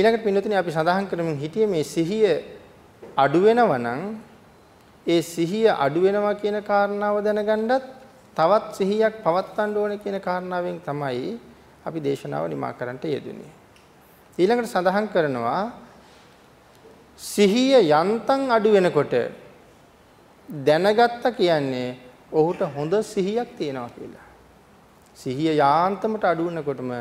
ඊළඟට පින්නතුනේ අපි සඳහන් කරමින් හිටියේ මේ සිහිය අඩු වෙනවා නම් ඒ සිහිය අඩු වෙනවා කියන කාරණාව දැනගන්නත් තවත් සිහියක් පවත්වන්න ඕනේ කියන කාරණාවෙන් තමයි අපි දේශනාව නිමා කරන්නට යෙදුනේ. ඊළඟට සඳහන් කරනවා සිහිය යන්තම් අඩු වෙනකොට දැනගත්ත කියන්නේ ඔහුට හොඳ සිහියක් තියෙනවා කියලා. සිහිය යාන්තමට අඩු වෙනකොටම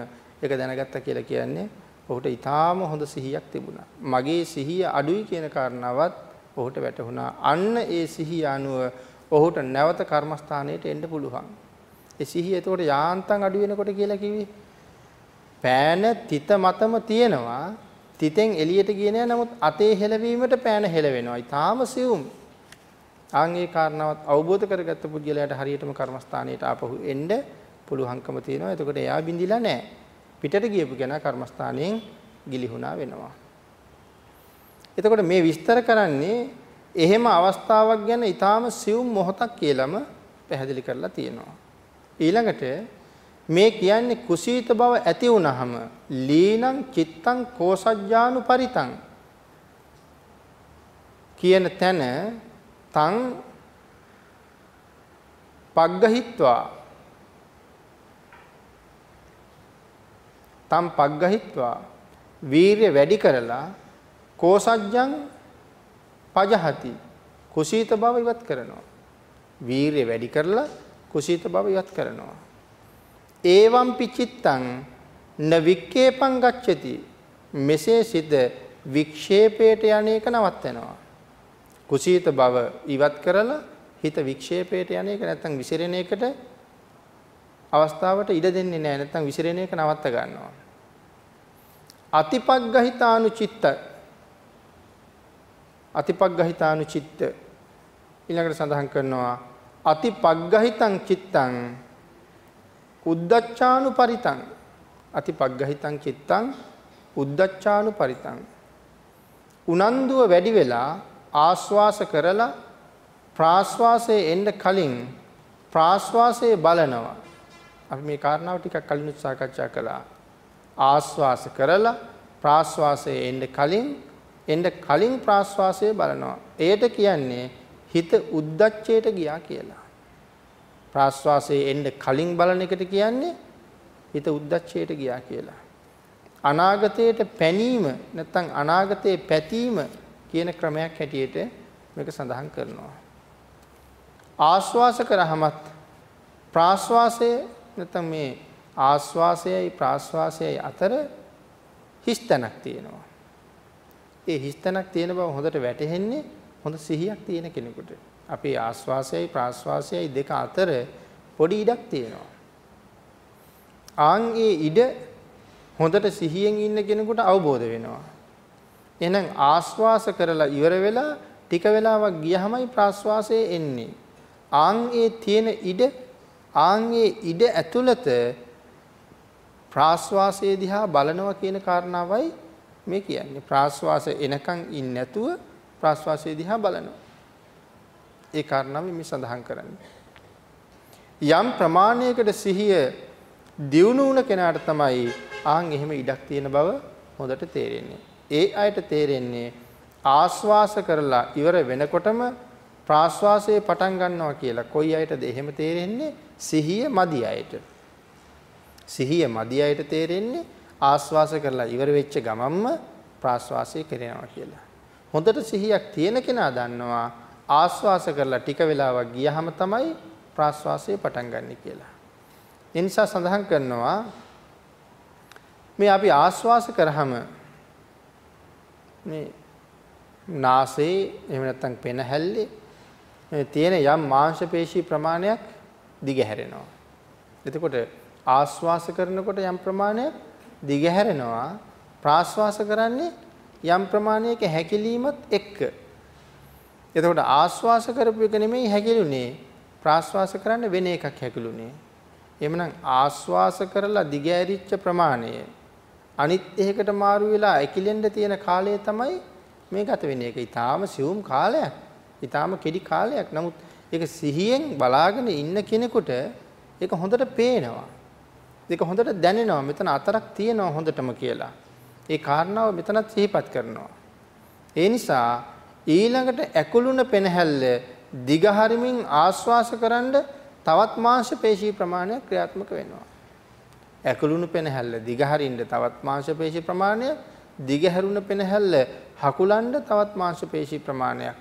ඒක දැනගත්තා කියලා කියන්නේ ඔහුට ඊටාම හොඳ සිහියක් තිබුණා. මගේ සිහිය අඩුයි කියන කාරණාවත් ඔහුට වැටහුණා. අන්න ඒ සිහිය අනුව ඔහුට නැවත කර්මස්ථානයට එන්න පුළුවන්. ඒ සිහිය එතකොට යාන්තම් අඩු වෙනකොට කියලා කිව්වේ පෑන තිත මතම තියෙනවා. තිතෙන් එළියට ගියේ නෑ. නමුත් අතේ හෙලවීමට පෑන හෙලවෙනවා. ඊටාම සියුම්. ආන් ඒ කාරණාවත් අවබෝධ කරගත්ත පුද්ගලයාට හරියටම කර්මස්ථානයට ආපහු එන්න පුළුවන්කම තියෙනවා. එතකොට එයා බින්දිලා නෑ. පිටට ගියපු කෙනා කර්මස්ථානයෙන් ගිලිහුණා වෙනවා. එතකොට මේ විස්තර කරන්නේ එහෙම අවස්ථාවක් ගැන ඊටාම සියුම් මොහොතක් කියලාම පැහැදිලි කරලා තියෙනවා. ඊළඟට මේ කියන්නේ කුසීත බව ඇති වුනහම ලීනං චිත්තං කෝසජ්ජානු පරිතං කියන තැන තං පග්ගහිත්වා තම් පග්ගහිත්වා. වීරිය වැඩි කරලා කෝසජ්ජං පජහති. කුසීත බව ඉවත් කරනවා. වීරිය වැඩි කරලා කුසීත බව ඉවත් කරනවා. ඒවම් පිචිත්තං න වික්කේපං ගච්ඡති. මෙසේ සිට වික්ෂේපයට යන්නේක නවත්වනවා කුසීත බව ඉවත් කරලා හිත වික්ෂේපයට යන්නේක නැත්තම් විසිරෙන එකට අවස්ථාවට ඉඩ දෙන්නේ නැහැ නැත්තම් විසිරෙන එක නවත්ත ගන්නවා. අතිපග්ගහිතානුචිත්ත. අතිපග්ගහිතානුචිත්ත. ඊළඟට සඳහන් කරනවා අතිපග්ගහිතං චිත්තං උද්දච්චානුපරිතං අතිපග්ගහිතං චිත්තං උද්දච්චානුපරිතං උනන්දුව වැඩි වෙලා ආස්වාස කරලා ප්‍රාස්වාසයේ එන්න කලින් ප්‍රාස්වාසයේ බලනවා. අපි මේ කාරණාව ටිකක් කලින් සාකච්ඡා කළා. ආස්වාස කරලා ප්‍රාස්වාසයේ එන්න කලින් එන්න කලින් ප්‍රාස්වාසයේ බලනවා. එයට කියන්නේ හිත උද්දච්චයට ගියා කියලා. ප්‍රාස්වාසයේ එන්න කලින් බලන එකට කියන්නේ හිත උද්දච්චයට ගියා කියලා. අනාගතයට පැනීම නැත්නම් අනාගතයේ පැතීම කියන ක්‍රමයක් හැටියට මේක සඳහන් කරනවා. ආස්වාස කරාමත් ප්‍රාස්වාසය නැත්නම් මේ ආස්වාසයයි ප්‍රාස්වාසයයි අතර හිස්තැනක් තියෙනවා. ඒ හිස්තැනක් තියෙන බව හොඳට වැටහෙන්නේ හොඳ සිහියක් තියෙන කෙනෙකුට. අපේ ආස්වාසයයි ප්‍රාස්වාසයයි දෙක අතර පොඩි ඉඩක් තියෙනවා. ආන් ඒ ඉඩ හොඳට සිහියෙන් ඉන්න කෙනෙකුට අවබෝධ වෙනවා. එහෙනම් ආස්වාස කරලා ඉවර වෙලා ටික වෙලාවක් ගියහමයි ප්‍රාස්වාසයේ එන්නේ. ආන් ඒ තියෙන ඉඩ ආන් ඒ ඉඩ ඇතුළත ප්‍රාශ්වාසයේ දිහා බලනවා කියන කාරණාවයි මේ කියන්නේ. ප්‍රාශ්වාස එනකන් ඉන්නේ නැතුව ප්‍රාශ්වාසයේ දිහා බලනවා. ඒ කාරණාව මේ සඳහන් කරන්නේ. යම් ප්‍රමාණයකට සිහිය දියුණු වුණ කෙනාට තමයි ආන් එහෙම ඉඩක් තියෙන බව හොඳට තේරෙන්නේ. ඒ අයට තේරෙන්නේ ආස්වාස කරලා ඉවර වෙනකොටම ප්‍රාශ්වාසයේ පටන් ගන්නවා කියලා. කොයි අයටද එහෙම තේරෙන්නේ? සිහිය මදි අයට. සිහිය මදි අයට තේරෙන්නේ ආස්වාස කරලා ඉවර වෙච්ච ගමන්ම ප්‍රාස්වාසය කරනවා කියලා. හොඳට සිහියක් තියෙන කෙනා දන්නවා ආස්වාස කරලා ටික වෙලාවක් ගියහම තමයි ප්‍රාස්වාසය පටන් ගන්න කියලා. ඒ නිසා සඳහන් කරනවා මේ අපි ආස්වාස කරාම මේ නාසයේ එහෙම නැත්නම් පෙනහැල්ලේ මේ තියෙන යම් මාංශ පේශී ප්‍රමාණයක් දිගහැරෙනවා. එතකොට ආස්වාස කරනකොට යම් ප්‍රමාණයක් දිගහැරෙනවා ප්‍රාස්වාස කරන්නේ යම් ප්‍රමාණයක හැකිලීමත් එක්ක එතකොට ආස්වාස කරපු එක නෙමෙයි හැකිලුනේ ප්‍රාස්වාස කරන්න වෙන එකක් හැකිලුනේ එහෙමනම් ආස්වාස කරලා දිගෑරිච්ච ප්‍රමාණය අනිත් එකකට මාරු වෙලා ඇකිලෙන්න තියෙන කාලය තමයි මේ ගත වෙන එක. ඊටාම සියුම් කාලයක්. ඊටාම කෙටි කාලයක්. නමුත් ඒක සිහියෙන් බලාගෙන ඉන්න කෙනෙකුට ඒක හොඳට පේනවා. ඒක හොඳට දැනෙනවා මෙතන අතරක් තියෙනවා හොඳටම කියලා. ඒ කාරණාව මෙතනත් සිහිපත් කරනවා. ඒ නිසා ඊළඟට ඇකුළුන පෙනහැල්ල දිගහරිමින් ආශ්වාස කරන්න තවත් මාංශ පේශී ප්‍රමාණයක් ක්‍රියාත්මක වෙනවා. ඇකුළුණු පෙනහැල්ල දිගහරින්න තවත් මාංශ පේශී ප්‍රමාණයක් දිගහැරුණ පෙනහැල්ල හකුලන්න තවත් මාංශ පේශී ප්‍රමාණයක්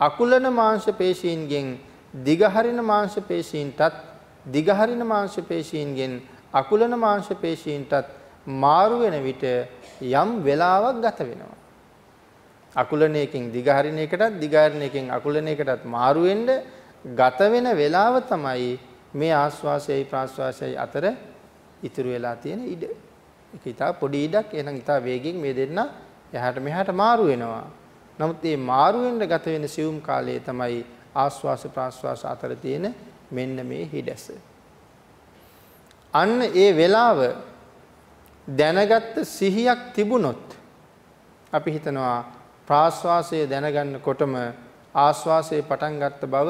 අකුලන මාංශ පේශීන්ගෙන් දිගහරින මාංශ පේශීන්ටත් දිගහරින මාංශ පේශීන්ගෙන් අකුලන මාංශ පේශීන්ටත් මාරු වෙන විට යම් වෙලාවක් ගත වෙනවා. අකුලන එකෙන් දිගහරින එකටත් දිගහරින එකෙන් අකුලන එකටත් මාරු වෙන්න ගත වෙන වෙලාව තමයි මේ ආස්වාසයයි ප්‍රාස්වාසයයි අතර ඉතුරු වෙලා තියෙන ඉඩ. ඒක ඊටා පොඩි ඉඩක් එහෙනම් ඊටා වේගෙන් මේ දෙන්න එහාට මෙහාට මාරු වෙනවා. නමුත් මේ මාරු වෙන්න ගත වෙන සියුම් කාලයේ තමයි ආස්වාස ප්‍රාස්වාස අතර තියෙන මෙන්න මේ හිඩැස. අන්න ඒ වෙලාව දැනගත්ත සිහියක් තිබුණොත් අපි හිතනවා ප්‍රාස්වාසය දැනගන්නකොටම ආස්වාසයේ පටන් ගත්ත බව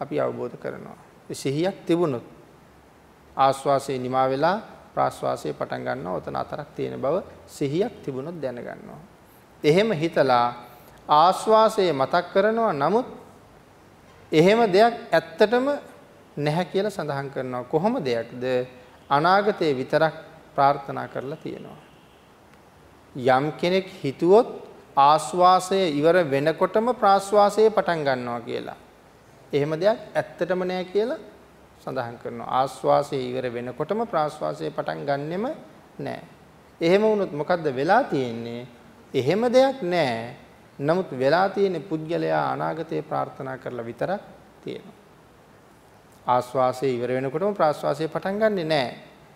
අපි අවබෝධ කරනවා. ඒ සිහියක් තිබුණොත් ආස්වාසයේ නිමා වෙලා ප්‍රාස්වාසයේ පටන් ගන්නවා. ඔතන අතරක් තියෙන බව සිහියක් තිබුණොත් දැනගන්නවා. එහෙම හිතලා ආස්වාසයේ මතක් කරනවා නමුත් එහෙම දෙයක් ඇත්තටම නැහැ කියලා සඳහන් කරනවා. කොහොම දෙයක්ද? අනාගතයේ විතරක් ප්‍රාර්ථනා කරලා තියෙනවා. යම් කෙනෙක් හිතුවොත් ආස්වාසය ඉවර වෙනකොටම ප්‍රාස්වාසය පටන් ගන්නවා කියලා. එහෙම දෙයක් ඇත්තටම නෑ කියලා සඳහන් කරනවා. ආස්වාසය ඉවර වෙනකොටම ප්‍රාස්වාසය පටන් ගන්නෙම නෑ. එහෙම වුණොත් මොකද්ද වෙලා තියෙන්නේ? එහෙම දෙයක් නෑ. නමුත් වෙලා තියෙන පුද්ගලයා අනාගතේ ප්‍රාර්ථනා කරලා විතරක් තියෙනවා. ආස්වාසය ඉවර වෙනකොටම ප්‍රාස්වාසය පටන් ගන්නෙ නෑ.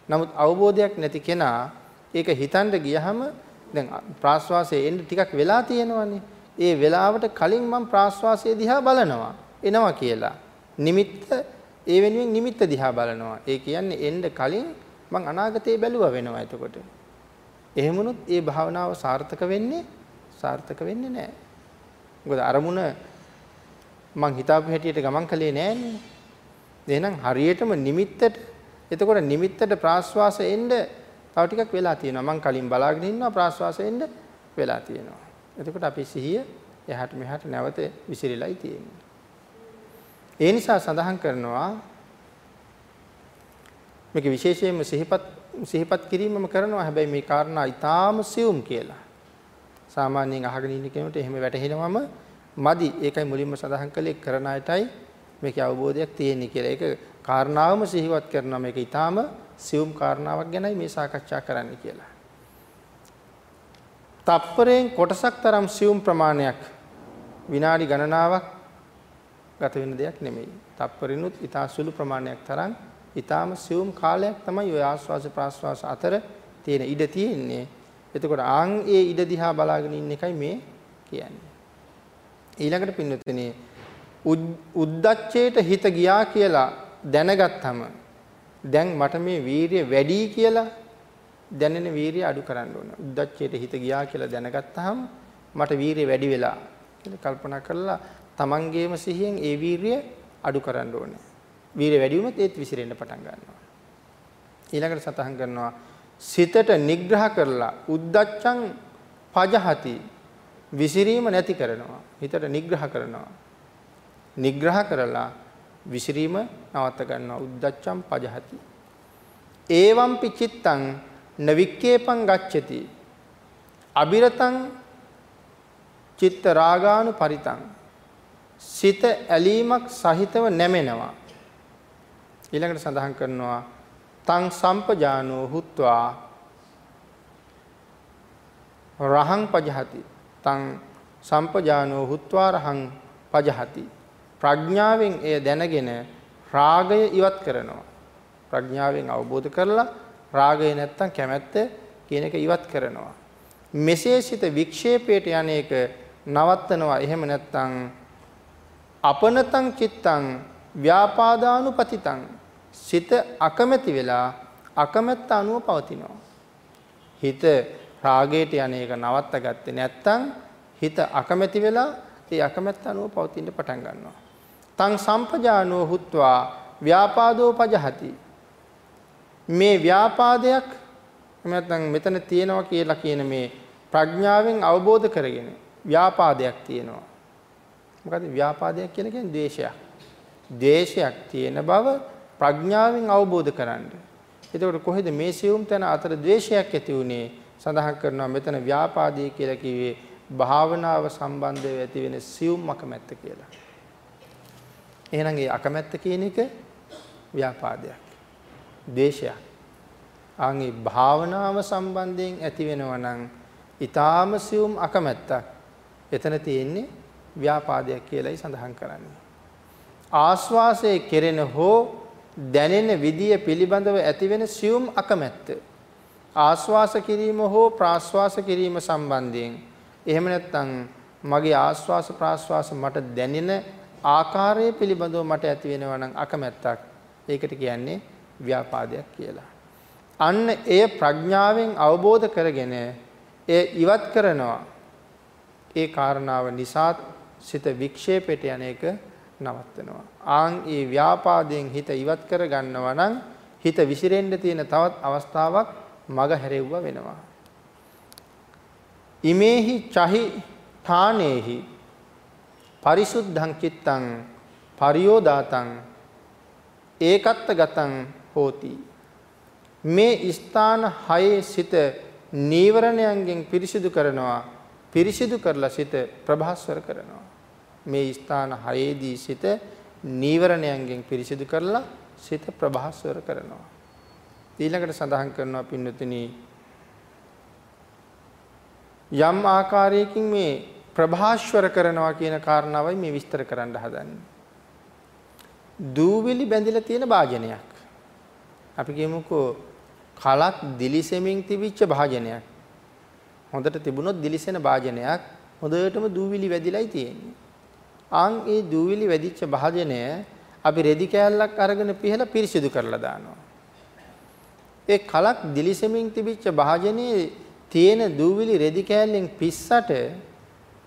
නමුත් අවබෝධයක් නැති කෙනා ඒක හිතන්න ගියහම දැන් ප්‍රාස්වාසයේ එන්න ටිකක් වෙලා තියෙනවනේ. ඒ වෙලාවට කලින් මම ප්‍රාස්වාසයේ දිහා බලනවා. එනවා කියලා. නිමිත්ත ඒ වෙනුවෙන් නිමිත්ත දිහා බලනවා. ඒ කියන්නේ එන්න කලින් මං අනාගතේ බැලුවා වෙනවා එතකොට. එහෙමනොත් ඒ භාවනාව සාර්ථක වෙන්නේ සාර්ථක වෙන්නේ නැහැ. මොකද අරමුණ මං හිතාපු හැටියට ගමන් කළේ නෑනේ. එහෙනම් හරියටම නිමිත්තට එතකොට නිමිත්තට ප්‍රාශ්වාස එන්න තව ටිකක් වෙලා තියෙනවා. මං කලින් බලාගෙන ඉන්නවා ප්‍රාශ්වාස එන්න වෙලා තියෙනවා. එතකොට අපි සිහිය එහාට මෙහාට නැවත විසිරීලායි තියෙන්නේ. ඒ නිසා සඳහන් කරනවා මේක විශේෂයෙන්ම සිහිපත් සිහිපත් කිරීමම කරනවා හැබැයි මේ කාරණා ඊටාම සියුම් කියලා. සාමාන්‍යයෙන් අහගෙන ඉන්න කෙනෙකුට එහෙම වැටහෙනවම මදි. ඒකයි මුලින්ම සඳහන් කළේ කරන අයටයි මේකේ අවබෝධයක් තියෙන්නේ කියලා. ඒක කාරණාවම සිහිවත් කරනවා මේක ඊටාම සියුම් කාරණාවක් ගැනයි මේ සාකච්ඡා කරන්න කියලා. තප්පරයෙන් කොටසක් තරම් සියුම් ප්‍රමාණයක් විනාඩි ගණනාවක් ගත වෙන දෙයක් නෙමෙයි. තප්පරිනුත් ඊටා සුළු ප්‍රමාණයක් තරම් ඊටාම සියුම් කාලයක් තමයි ওই ආස්වාස ප්‍රාස්වාස අතර තියෙන ඉඩ තියෙන්නේ. එතකොට ආන් ඒ ඉඩ දිහා බලාගෙන ඉන්න එකයි මේ කියන්නේ. ඊළඟට පින්නතුනේ උද්දච්චයට හිත ගියා කියලා දැනගත්තම දැන් මට මේ වීරිය වැඩි කියලා දැනෙන වීරිය අඩු කරන්න ඕන. උද්දච්චයට හිත ගියා කියලා දැනගත්තාම මට වීරිය වැඩි වෙලා කියලා කල්පනා කරලා තමන්ගේම සිහියෙන් ඒ වීරිය අඩු කරන්න ඕනේ. වීරිය වැඩි වුණොත් ඒත් විසිරෙන්න පටන් ගන්නවා. ඊළඟට සතහන් කරනවා සිතට නිග්‍රහ කරලා උද්දච්චං පජහති විසිරීම නැති කරනවා. හිතට නිග්‍රහ කරනවා. නිග්‍රහ කරලා විසිරීම නවත්ත ගන්නවා. උද්දච්චං පජහති. ඒවම්පි චිත්තං නවික්කේපං ගච්ඡති. අබිරතං චිත්ත රාගානු පරිතං සිත ඇලීමක් සහිතව නැමෙනවා. ඊළඟට සඳහන් කරනවා තං සම්පජානෝ හුත්වා රහං පජහති. තං සම්පජානෝ හුත්වා රහං පජහති. ප්‍රඥාවෙන් එය දැනගෙන රාගය ඉවත් කරනවා. ප්‍රඥාවෙන් අවබෝධ කරලා රාගය නැත්තම් කැමැත්ත කියන එක ඉවත් කරනවා. මෙසේ සිත වික්ෂේපයට යන එක නවත්තනවා. එහෙම නැත්තම් අපනතං චිත්තං ව්‍යාපාදානුපතිතං සිත අකමැති වෙලා අකමැත්ත අනුව පවතිනවා. හිත රාගයට යන එක නවත්ත ගත්තේ නැත්තම් හිත අකමැති වෙලා ඒ අකමැත්ත අනුව පවතින්න පටන් ගන්නවා. තං සම්පජානෝ හුත්වා ව්‍යාපාදෝ පජහති. මේ ව්‍යාපාදයක් එහෙම නැත්නම් මෙතන තියෙනවා කියලා කියන මේ ප්‍රඥාවෙන් අවබෝධ කරගෙන ව්‍යාපාදයක් තියෙනවා. මොකද ව්‍යාපාදයක් කියන කියන්නේ ද්වේෂයක්. ද්වේෂයක් තියෙන බව ප්‍රඥාවෙන් අවබෝධ කරගන්න. එතකොට කොහෙද මේ සියුම් තැන අතර ද්වේෂයක් ඇති වුනේ? සඳහන් කරනවා මෙතන ව්‍යාපාදයේ කියලා කිව්වේ භාවනාව සම්බන්ධව ඇති වෙන සියුම් අකමැත්ත කියලා. එහෙනම් ඒ අකමැත්ත කියන එක ව්‍යාපාදයක්. ද්වේෂයක්. ආන්ගේ භාවනාව සම්බන්ධයෙන් ඇති වෙනවා නම් ඊටාම සියුම් අකමැත්තක්. එතන තියෙන්නේ ව්‍යාපාදයක් කියලායි සඳහන් කරන්නේ. ආස්වාසයේ කෙරෙන හෝ දැනෙන විදිය පිළිබඳව ඇතිවෙන සියුම් අකමැත්ත. ආස්වාස කිරීම හෝ ප්‍රාස්වාස කිරීම සම්බන්ධයෙන් එහෙම නැත්නම් මගේ ආස්වාස ප්‍රාස්වාස මට දැනෙන ආකාරය පිළිබඳව මට ඇති වෙනවා නම් අකමැත්තක් ඒකට කියන්නේ ව්‍යාපාදයක් කියලා. අන්න එය ප්‍රඥාවෙන් අවබෝධ කරගෙන එය ඉවත් කරනවා. ඒ කාරණාව නිසා සිත වික්ෂේපයට යන එක නවත්තනවා. ආන් ඒ ව්‍යාපාදයෙන් හිත ඉවත් කර ගන්නවා නම් හිත විසිරෙන්න තියෙන තවත් අවස්ථාවක් මග හැරෙව්වා වෙනවා. ඉමේහි චහි ථානේහි පරිසුද්ධං චිත්තං පරියෝදාතං ඒකත්ත ගතං හෝති. මේ ස්ථාන හයේ සිට නීවරණයන්ගෙන් පිරිසිදු කරනවා පිරිසිදු කරලා සිට ප්‍රභාස්වර කරනවා. මේ ස්ථාන හයේදී සිට නීවරණයන්ගෙන් පිරිසිදු කරලා සිත ප්‍රභාස්වර කරනවා. ඊළඟට සඳහන් කරනවා පින්නතුනි යම් ආකාරයකින් මේ ප්‍රභාස්වර කරනවා කියන කාරණාවයි මේ විස්තර කරන්න හදන්නේ. දූවිලි බැඳිලා තියෙන භාජනයක්. අපි කියමුකෝ කලක් දිලිසෙමින් තිබිච්ච භාජනයක්. හොඳට තිබුණොත් දිලිසෙන භාජනයක් හොඳටම දූවිලි වැදිලායි තියෙන්නේ. ආන් ඒ දූවිලි වැදිච්ච භාජනය අපි රෙදි කෑල්ලක් අරගෙන පිහලා පිරිසිදු කරලා දානවා. ඒ කලක් දිලිසෙමින් තිබිච්ච භාජනයේ තියෙන දූවිලි රෙදි කෑල්ලෙන් පිස්සට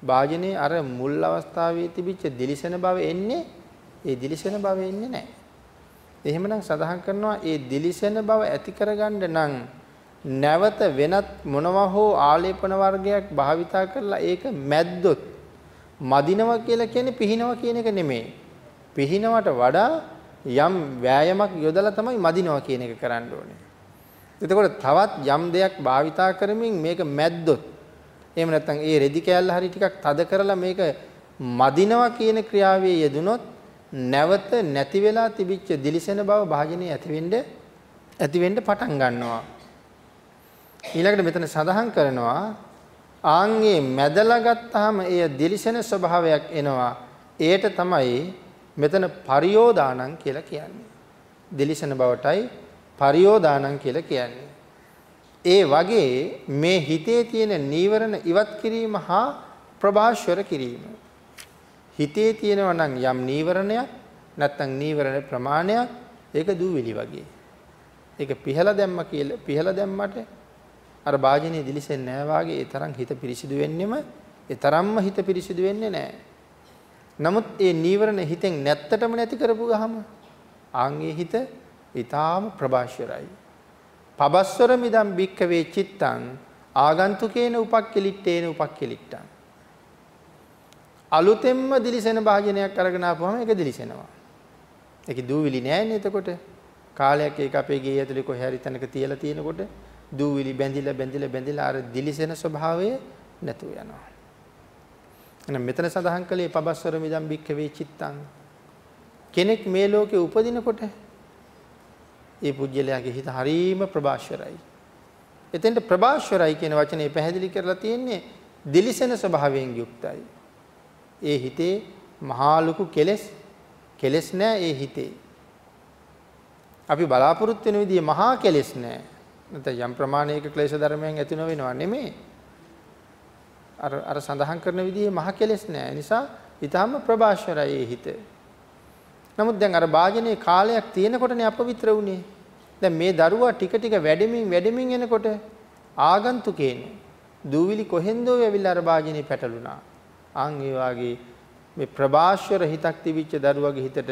භාජනයේ අර මුල් අවස්ථාවේ තිබිච්ච දිලිසෙන බව එන්නේ ඒ දිලිසෙන බව එන්නේ නැහැ. එහෙමනම් සඳහන් කරනවා ඒ දිලිසෙන බව ඇති කරගන්න නම් නැවත වෙනත් මොනවා හෝ ආලේපන වර්ගයක් භාවිතා කරලා ඒක මැද්දොත් මදිනවා කියලා කියන්නේ පිහිනවා කියන එක නෙමෙයි. පිහිනවට වඩා යම් වෑයමක් යොදලා තමයි මදිනවා කියන එක කරන්න ඕනේ. එතකොට තවත් යම් දෙයක් භාවිතා කරමින් මේක මැද්දොත් එහෙම නැත්නම් ඒ රෙදි කෑල්ල හරි ටිකක් තද කරලා මේක මදිනවා කියන ක්‍රියාවේ යෙදුනොත් නැවත නැති වෙලා තිබිච්ච දිලිසෙන බව භාජනයේ ඇතිවෙන්න ඇතිවෙන්න පටන් ගන්නවා. ඊළඟට මෙතන සඳහන් කරනවා ආන්ගේ මැදලා ගත්තාම එය දිලිසෙන ස්වභාවයක් එනවා. ඒට තමයි මෙතන පරියෝදානං කියලා කියන්නේ. දිලිසෙන බවටයි පරියෝදානං කියලා කියන්නේ. ඒ වගේ මේ හිතේ තියෙන නීවරණ ඉවත් කිරීම හා ප්‍රභාෂ්වර කිරීම. හිතේ තියෙනවා නම් යම් නීවරණයක් නැත්නම් නීවරණ ප්‍රමාණයක් ඒක දූවිලි වගේ. ඒක පිහලා දැම්ම කියලා පිහලා දැම්මට අර වාජනේ දිලිසෙන්නේ නැහැ වාගේ ඒ තරම් හිත පිරිසිදු වෙන්නෙම ඒ තරම්ම හිත පිරිසිදු වෙන්නේ නැහැ. නමුත් ඒ නීවරණ හිතෙන් නැත්තටම නැති කරපු ගහම ආන්ගේ හිත ඊටාම ප්‍රභාෂරයි. පබස්සර මිදම් බික්කවේ චිත්තං ආගන්තුකේන උපක්කලිට්ටේන උපක්කලිට්ටං අලුතෙන්ම දිලිසෙන භාජනයක් අරගෙන ආපුවම ඒක දිලිසෙනවා. ඒක දූවිලි නෑනේ එතකොට. කාලයක් ඒක අපේ ගේ ඇතුලේ කොහේ හරි තැනක තියලා තියෙනකොට දූවිලි බැඳිලා බැඳිලා බැඳිලා අර දිලිසෙන ස්වභාවය නැතුව යනවා. එහෙනම් මෙතන සඳහන් කළේ පබස්සර මිදම් බික්කවේ චිත්තං කෙනෙක් මේ ලෝකේ උපදිනකොට ඒ පුජ්‍යලයාගේ හිත හරීම ප්‍රභාෂරයි. එතෙන්ට ප්‍රභාෂරයි කියන වචනේ පැහැදිලි කරලා තියෙන්නේ දිලිසෙන ස්වභාවයෙන් යුක්තයි. ඒ හිතේ මහා ලොකු කෙලෙස් කෙලෙස් නෑ ඒ හිතේ. අපි බලාපොරොත්තු වෙන විදිහේ මහා කෙලෙස් නෑ. නැත්නම් යම් ප්‍රමාණයක ක්ලේශ ධර්මයන් ඇති නොවෙනවා නෙමෙයි. අර අර සඳහන් කරන විදිහේ මහා කෙලෙස් නෑ. නිසා ඊටාම ප්‍රභාෂරයි ඒ හිතේ. නමුත් දැන් අර වාජනයේ කාලයක් තියෙනකොටනේ අපවිත්‍ර වුනේ. දැන් මේ දරුවා ටික ටික වැඩෙමින් වැඩෙමින් එනකොට ආගන්තුකේනේ. දූවිලි කොහෙන්දෝ ඇවිල්ලා අර වාජනේ පැටළුණා. අන් ඒ වාගේ මේ ප්‍රභාෂර හිතක් තිබිච්ච දරුවගේ හිතට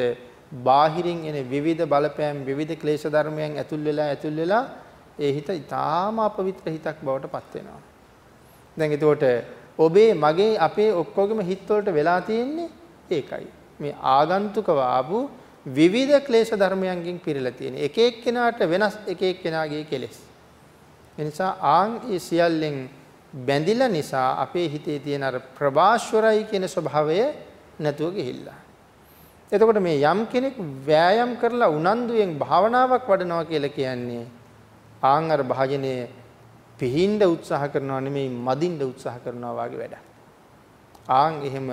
බාහිරින් එන විවිධ බලපෑම් විවිධ ක්ලේශ ධර්මයන් ඇතුල් වෙලා ඇතුල් වෙලා ඒ හිත ඊටාම අපවිත්‍ර හිතක් බවට පත් වෙනවා. දැන් එතකොට ඔබේ මගේ අපේ ඔක්කොගෙම හිත වලට වෙලා තියෙන්නේ ඒකයි. මේ ආගන්තුකව ආපු විවිධ ක්ලේශ ධර්මයන්ගෙන් පිරීලා තියෙන. එක එක්කෙනාට වෙනස් එක එක්කෙනාගේ කෙලෙස්. ඒ නිසා ආන් ඒ සියල්ලෙන් බැඳිලා නිසා අපේ හිතේ තියෙන අර ප්‍රභාස්වරයි කියන ස්වභාවය නැතුව ගිහිල්ලා. එතකොට මේ යම් කෙනෙක් වෑයම් කරලා උනන්දුයෙන් භාවනාවක් වඩනවා කියලා කියන්නේ ආන් අර භාජනයේ පිහින්ද උත්සාහ කරනවා නෙමෙයි මදින්ද උත්සාහ කරනවා වගේ වැඩක්. ආන් එහෙම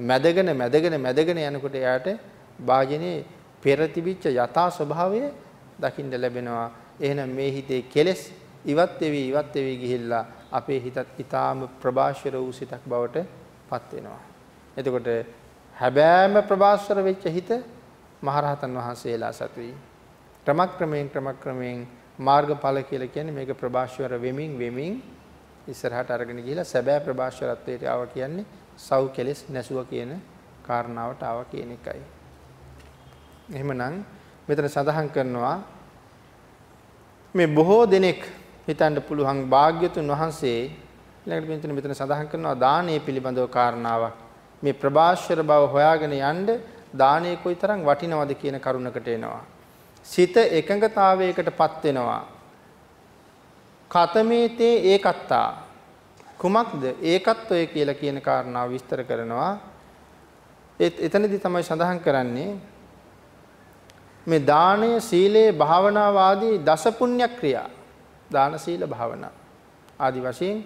මැදගෙන මැදගෙන මැදගෙන යනකොට එයාට භාජනයේ පෙර තිබිච්ච යථා ස්වභාවය දකින්න ලැබෙනවා. එහෙනම් මේ හිතේ කෙලෙස් ඉවත් වෙවි ඉවත් වෙවි ගිහිල්ලා අපේ හිතත් ඊටාම ප්‍රභාෂර වූ සිතක් බවට පත් වෙනවා. එතකොට හැබෑම ප්‍රභාස්වර වෙච්ච හිත මහරහතන් වහන්සේලා සතුයි. ක්‍රමක්‍රමයෙන් ක්‍රමක්‍රමයෙන් මාර්ගඵල කියලා කියන්නේ මේක ප්‍රභාස්වර වෙමින් වෙමින් ඉස්සරහට අරගෙන ගිහිලා සැබෑ ප්‍රභාස්වරත්වයට ආවා කියන්නේ සව් කෙලස් නැසුව කියන කාරණාවට ආවා කියන එකයි. එහෙමනම් මෙතන සඳහන් කරනවා මේ බොහෝ දෙනෙක් හිතන්න පුළුවන් භාග්‍යතුන් වහන්සේ ඊළඟට මෙතන මෙතන සඳහන් කරනවා දානයේ පිළිබඳව කාරණාවක්. මේ ප්‍රභාෂර බව හොයාගෙන යන්න දානය කොයිතරම් වටිනවද කියන කරුණකට එනවා. සිත එකඟතාවයකටපත් වෙනවා. කතමේතේ ඒකත්තා කුමක්ද ඒකත්වය කියලා කියන කාරණාව විස්තර කරනවා. එතනදී තමයි සඳහන් කරන්නේ මේ දානය සීලේ භාවනාව ආදී දස පුණ්‍ය ක්‍රියා දාන සීල භාවනා ආදි වශයෙන්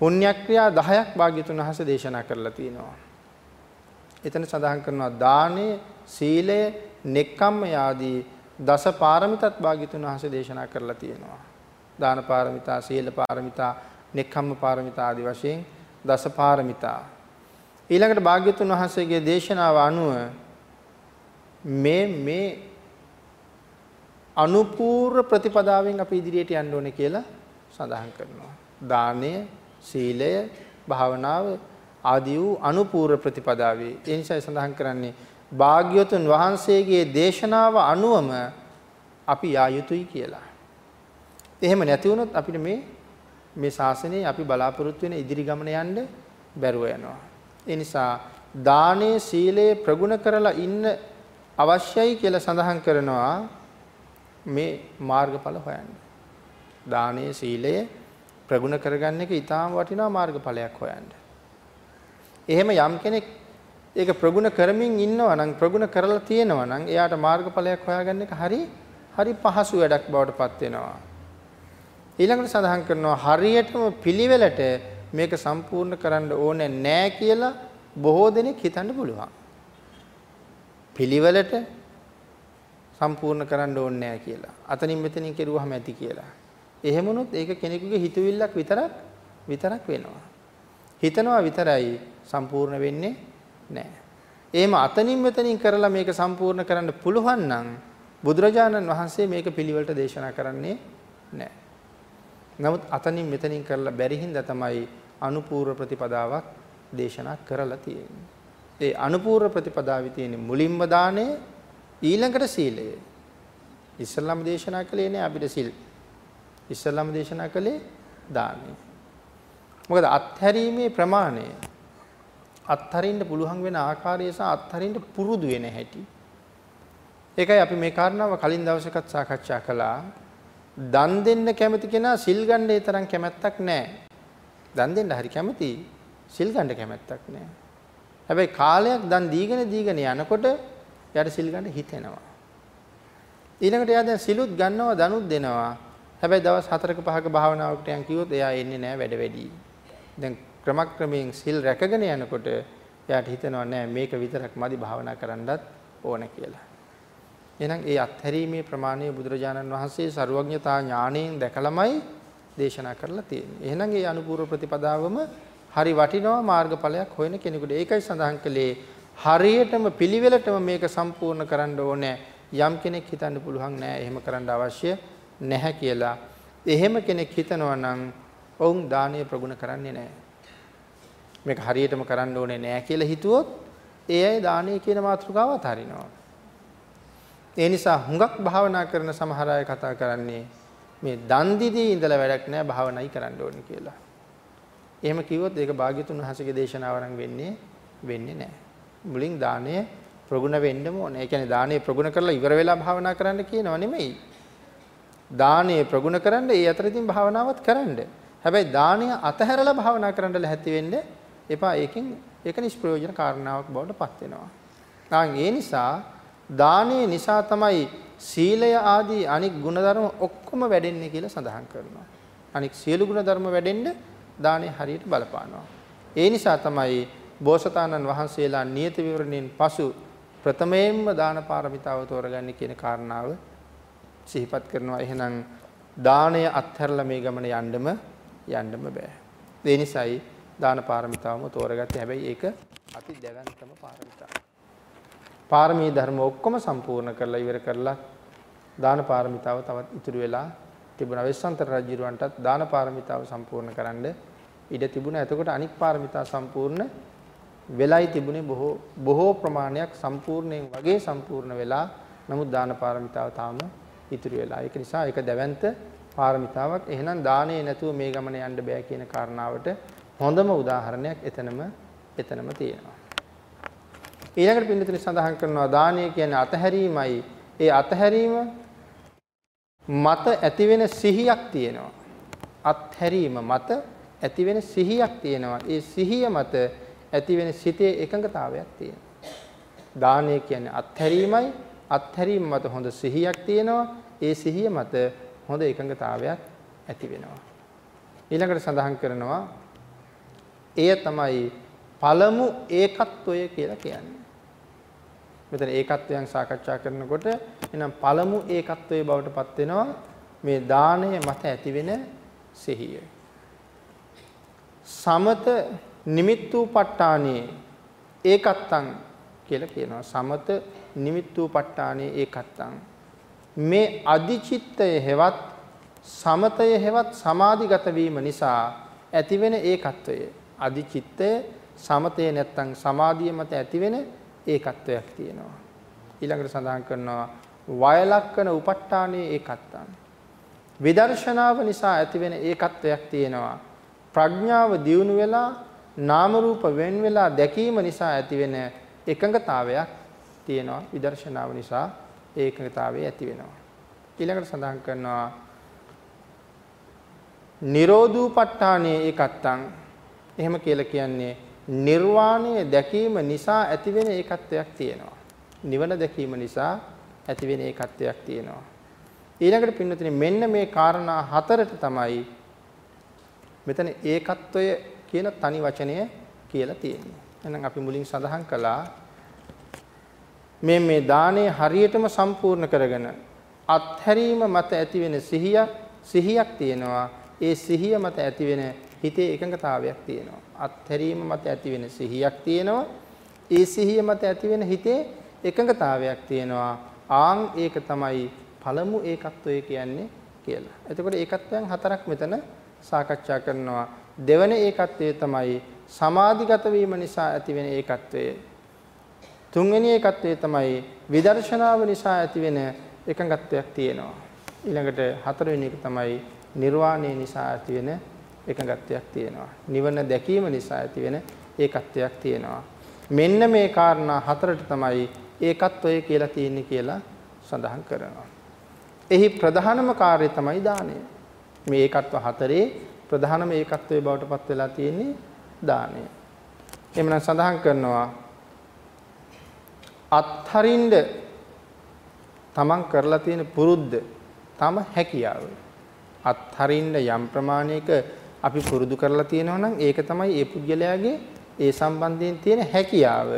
පුණ්‍යක්‍රියා 10ක් භාග්‍යතුන් වහන්සේ දේශනා කරලා තියෙනවා. එතන සඳහන් කරනවා දානය, සීලය, නෙක්ඛම්ම ආදී දස පාරමිතත් භාග්‍යතුන් වහන්සේ දේශනා කරලා තියෙනවා. දාන පාරමිතා, සීල පාරමිතා, නෙක්ඛම්ම පාරමිතා ආදී වශයෙන් දස පාරමිතා. ඊළඟට භාග්‍යතුන් වහන්සේගේ දේශනාව අනුව මේ මේ අනුපූර්ව ප්‍රතිපදාවෙන් අපි ඉදිරියට යන්න ඕනේ කියලා සඳහන් කරනවා. දානය, සීලය, භාවනාව ආදී වූ අනුපූර්ව ප්‍රතිපදාවේ. ඒ නිසා සඳහන් කරන්නේ භාග්‍යවතුන් වහන්සේගේ දේශනාව අනුවම අපි යා යුතුයි කියලා. එහෙම නැති වුණොත් අපිට මේ මේ ශාසනයේ අපි බලාපොරොත්තු වෙන ඉදිරි ගමන යන්න බැරුව යනවා. ඒ නිසා දානේ සීලේ ප්‍රගුණ කරලා ඉන්න අවශ්‍යයි කියලා සඳහන් කරනවා මේ මාර්ගඵල හොයන්න. දානේ සීලය ප්‍රගුණ කරගන්න එක ඊටාම වටිනා මාර්ගඵලයක් හොයන්න. එහෙම යම් කෙනෙක් ඒක ප්‍රගුණ කරමින් ඉන්නවා නම් ප්‍රගුණ කරලා තියෙනවා නම් එයාට මාර්ගඵලයක් හොයාගන්න එක හරි හරි පහසු වැඩක් බවට පත් වෙනවා. ඊළඟට සඳහන් කරනවා හරියටම පිළිවෙලට මේක සම්පූර්ණ කරන්න ඕනේ නෑ කියලා බොහෝ දෙනෙක් හිතන්න පුළුවන්. පිළිවෙලට සම්පූර්ණ කරන්න ඕනේ නෑ කියලා. අතනින් මෙතනින් කෙරුවහම ඇති කියලා. එහෙම වුණොත් ඒක කෙනෙකුගේ හිතවිල්ලක් විතරක් විතරක් වෙනවා. හිතනවා විතරයි සම්පූර්ණ වෙන්නේ නැහැ. එහෙම අතනින් මෙතනින් කරලා මේක සම්පූර්ණ කරන්න පුළුවන් නම් බුදුරජාණන් වහන්සේ මේක පිළිවෙලට දේශනා කරන්නේ නැහැ. නමුත් අතනින් මෙතනින් කරලා බැරි හින්දා තමයි අනුපූර්ව ප්‍රතිපදාවක් දේශනා කරලා තියෙන්නේ. ඒ අනුපූර්ව ප්‍රතිපදාවේ තියෙන මුලින්ම දාණය ඊළඟට සීලය. ඉස්ලාම් දේශනා කළේ නෑ අපිට සීල් ඉස්සල්ලාම දේශනා කළේ දානය. මොකද අත්හැරීමේ ප්‍රමාණය අත්හරින්න පුළුවන් වෙන ආකාරය සහ අත්හරින්න පුරුදු වෙන හැටි. ඒකයි අපි මේ කාරණාව කලින් දවසකත් සාකච්ඡා කළා. දන් දෙන්න කැමති කෙනා සිල් ගන්න ඒ තරම් කැමැත්තක් නැහැ. දන් දෙන්න හරි කැමති සිල් ගන්න කැමැත්තක් නැහැ. හැබැයි කාලයක් දන් දීගෙන දීගෙන යනකොට යාට සිල් ගන්න හිතෙනවා. ඊළඟට එයා දැන් සිලුත් ගන්නවා දනුත් දෙනවා. හැබැයි දවස් 4ක 5ක භාවනාවකට යන් කිව්වොත් එයා එන්නේ නැහැ වැඩ වැඩි. දැන් ක්‍රමක්‍රමයෙන් සිල් රැකගෙන යනකොට එයාට හිතෙනවා නෑ මේක විතරක් මදි භාවනා කරන්නත් ඕන කියලා. එහෙනම් ඒ අත්හැරීමේ ප්‍රමාණය බුදුරජාණන් වහන්සේ ਸਰුවඥතා ඥාණයෙන් දැකලමයි දේශනා කරලා තියෙන්නේ. එහෙනම් ඒ අනුපූර්ව ප්‍රතිපදාවම හරි වටිනවා මාර්ගඵලයක් හොයන කෙනෙකුට. ඒකයි සඳහන් කළේ හරියටම පිළිවෙලටම මේක සම්පූර්ණ කරන්න ඕනේ. යම් කෙනෙක් හිතන්න පුළුවන් නෑ එහෙම කරන්න අවශ්‍ය නැහැ කියලා එහෙම කෙනෙක් හිතනවා නම් ඔවුන් දානීය ප්‍රගුණ කරන්නේ නැහැ. මේක හරියටම කරන්න ඕනේ නැහැ කියලා හිතුවොත් ඒ අය දානීය කියන මාතෘකාව අතාරිනවා. ඒ නිසා හුඟක් භාවනා කරන සමහර අය කතා කරන්නේ මේ දන් දීදී ඉඳලා වැඩක් නැහැ භාවනයි කරන්න ඕනේ කියලා. එහෙම කිව්වොත් ඒක භාග්‍යතුන් වහන්සේගේ දේශනාවරන් වෙන්නේ වෙන්නේ නැහැ. මුලින් දාණය ප්‍රගුණ වෙන්නම ඕනේ. ඒ කියන්නේ දාණය ප්‍රගුණ කරලා ඉවර වෙලා භාවනා කරන්න කියනව නෙමෙයි. දාණය ප්‍රගුණ කරන්න ඒ අතරින් භාවනාවත් කරන්න. හැබැයි දාණය අතහැරලා භාවනා කරන්න ලැහැත්ති වෙන්න එපා. ඒකෙන් ඒක නිෂ්ප්‍රයෝජන කාරණාවක් බවට පත් වෙනවා. ආන් ඒ නිසා දානය නිසා තමයි සීලය ආදී අනික් ගුණධර්ම ඔක්කොම වැඩෙන්නේ කියලා සඳහන් කරනවා. අනික් සියලු ගුණධර්ම වැඩෙන්න දානය හරියට බලපානවා. ඒ නිසා තමයි බෝසතාණන් වහන්සේලා නියත විවරණයෙන් පසු ප්‍රථමයෙන්ම දාන පාරමිතාව තෝරගන්නේ කියන කාරණාව සිහිපත් කරනවා. එහෙනම් දාණය අත්හැරලා මේ ගමන යන්නම යන්නම බෑ. ඒ නිසායි දාන පාරමිතාවම තෝරගත්තේ. හැබැයි ඒක අති දැවැන්තම පාරමිතාව. පාරමී ධර්ම ඔක්කොම සම්පූර්ණ කරලා ඉවර කරලා දාන පාරමිතාව තවත් ඉතුරු වෙලා තිබුණා. වෙස්සන්තර රජුරවන්ටත් දාන පාරමිතාව සම්පූර්ණ කරන්න ඉඩ තිබුණා. එතකොට අනික් පාරමිතා සම්පූර්ණ වෙලයි තිබුණේ බොහෝ බොහෝ ප්‍රමාණයක් සම්පූර්ණයෙන් වගේ සම්පූර්ණ වෙලා නමුත් දාන පාරමිතාව තාම ඉතුරු වෙලා. ඒක නිසා ඒක දැවැන්ත පාරමිතාවක්. එහෙනම් දානේ නැතුව මේ ගමන යන්න බෑ කියන කාරණාවට හොඳම උදාහරණයක් එතනම එතනම තියෙනවා. ඊළඟට පින්නතුනි සඳහන් කරනවා දානය කියන්නේ අතහැරීමයි. ඒ අතහැරීම මත ඇතිවෙන සිහියක් තියෙනවා. අත්හැරීම මත ඇතිවෙන සිහියක් තියෙනවා. ඒ සිහිය මත ඇතිවෙන සිතේ එකඟතාවයක් තියෙනවා. දානය කියන්නේ අත්හැරීමයි. අත්හැරීම මත හොඳ සිහියක් තියෙනවා. ඒ සිහිය මත හොඳ එකඟතාවයක් ඇති වෙනවා. ඊළඟට සඳහන් කරනවා එය තමයි පළමු ඒකත්වය කියලා කියන්නේ. මෙතන ඒකත්වයන් සාකච්ඡා කරනකොට එහෙනම් පළමු ඒකත්වයේ බවට පත් වෙනවා මේ දාණය මත ඇතිවෙන සිහිය. සමත නිමිත්තූපට්ඨානේ ඒකත්තං කියලා කියනවා. සමත නිමිත්තූපට්ඨානේ ඒකත්තං. මේ අදිචිත්තය හෙවත් සමතය හෙවත් සමාධිගත වීම නිසා ඇතිවෙන ඒකත්වය. අදිචිත්තය සමතය නැත්තම් සමාධිය මත ඇතිවෙන ඒකත්වයක් තියෙනවා. ඊළඟට සඳහන් කරනවා වයලක්කන උපට්ඨානයේ ඒකත්තන්. විදර්ශනාව නිසා ඇතිවෙන ඒකත්වයක් තියෙනවා. ප්‍රඥාව දියුණු වෙලා නාම රූප වෙන් වෙලා දැකීම නිසා ඇතිවෙන එකඟතාවයක් තියෙනවා. විදර්ශනාව නිසා ඒකඟතාවය ඇති වෙනවා. ඊළඟට සඳහන් කරනවා නිරෝධූපට්ඨානයේ ඒකත්තන්. එහෙම කියලා කියන්නේ නිර්වාණය දැකීම නිසා ඇතිවෙන ඒකත්වයක් තියෙනවා. නිවන දැකීම නිසා ඇතිවෙන ඒකත්වයක් තියෙනවා. ඊළඟට පින්නතුනි මෙන්න මේ කාරණා හතරට තමයි මෙතන ඒකත්වය කියන තනි වචනය කියලා තියෙන්නේ. එහෙනම් අපි මුලින් සඳහන් කළා මේ මේ දාණය හරියටම සම්පූර්ණ කරගෙන අත්හැරීම මත ඇතිවෙන සිහිය සිහියක් තියෙනවා. ඒ සිහිය මත ඇතිවෙන හිතේ එකඟතාවයක් තියෙනවා. අත්හැරීම මත ඇතිවෙන සිහියක් තියෙනවා. ඒ සිහිය මත ඇතිවෙන හිතේ එකඟතාවයක් තියෙනවා. ආන් ඒක තමයි පළමු ඒකත්වය කියන්නේ කියලා. එතකොට ඒකත්වයන් හතරක් මෙතන සාකච්ඡා කරනවා. දෙවන ඒකත්වය තමයි සමාධිගත වීම නිසා ඇතිවෙන ඒකත්වය. තුන්වෙනි ඒකත්වය තමයි විදර්ශනාව නිසා ඇතිවෙන එකඟත්වයක් තියෙනවා. ඊළඟට හතරවෙනි එක තමයි නිර්වාණය නිසා ඇතිවෙන එකඟත්වයක් තියෙනවා. නිවන දැකීම නිසා ඇතිවෙන ඒකත්වයක් තියෙනවා. මෙන්න මේ කාරණා හතරට තමයි ඒකත්වය කියලා තියෙන්නේ කියලා සඳහන් කරනවා. එහි ප්‍රධානම කාර්යය තමයි දානය. මේ ඒකත්ව හතරේ ප්‍රධානම ඒකත්වයේ බවට පත් වෙලා තියෙන්නේ දානය. එhmenan සඳහන් කරනවා අත්හරින්න තමන් කරලා තියෙන පුරුද්ද තම හැකියාව. අත්හරින්න යම් ප්‍රමාණයක අපි පුරුදු කරලා තියෙනවා නම් ඒක තමයි ඒ පුද්ගලයාගේ ඒ සම්බන්ධයෙන් තියෙන හැකියාව.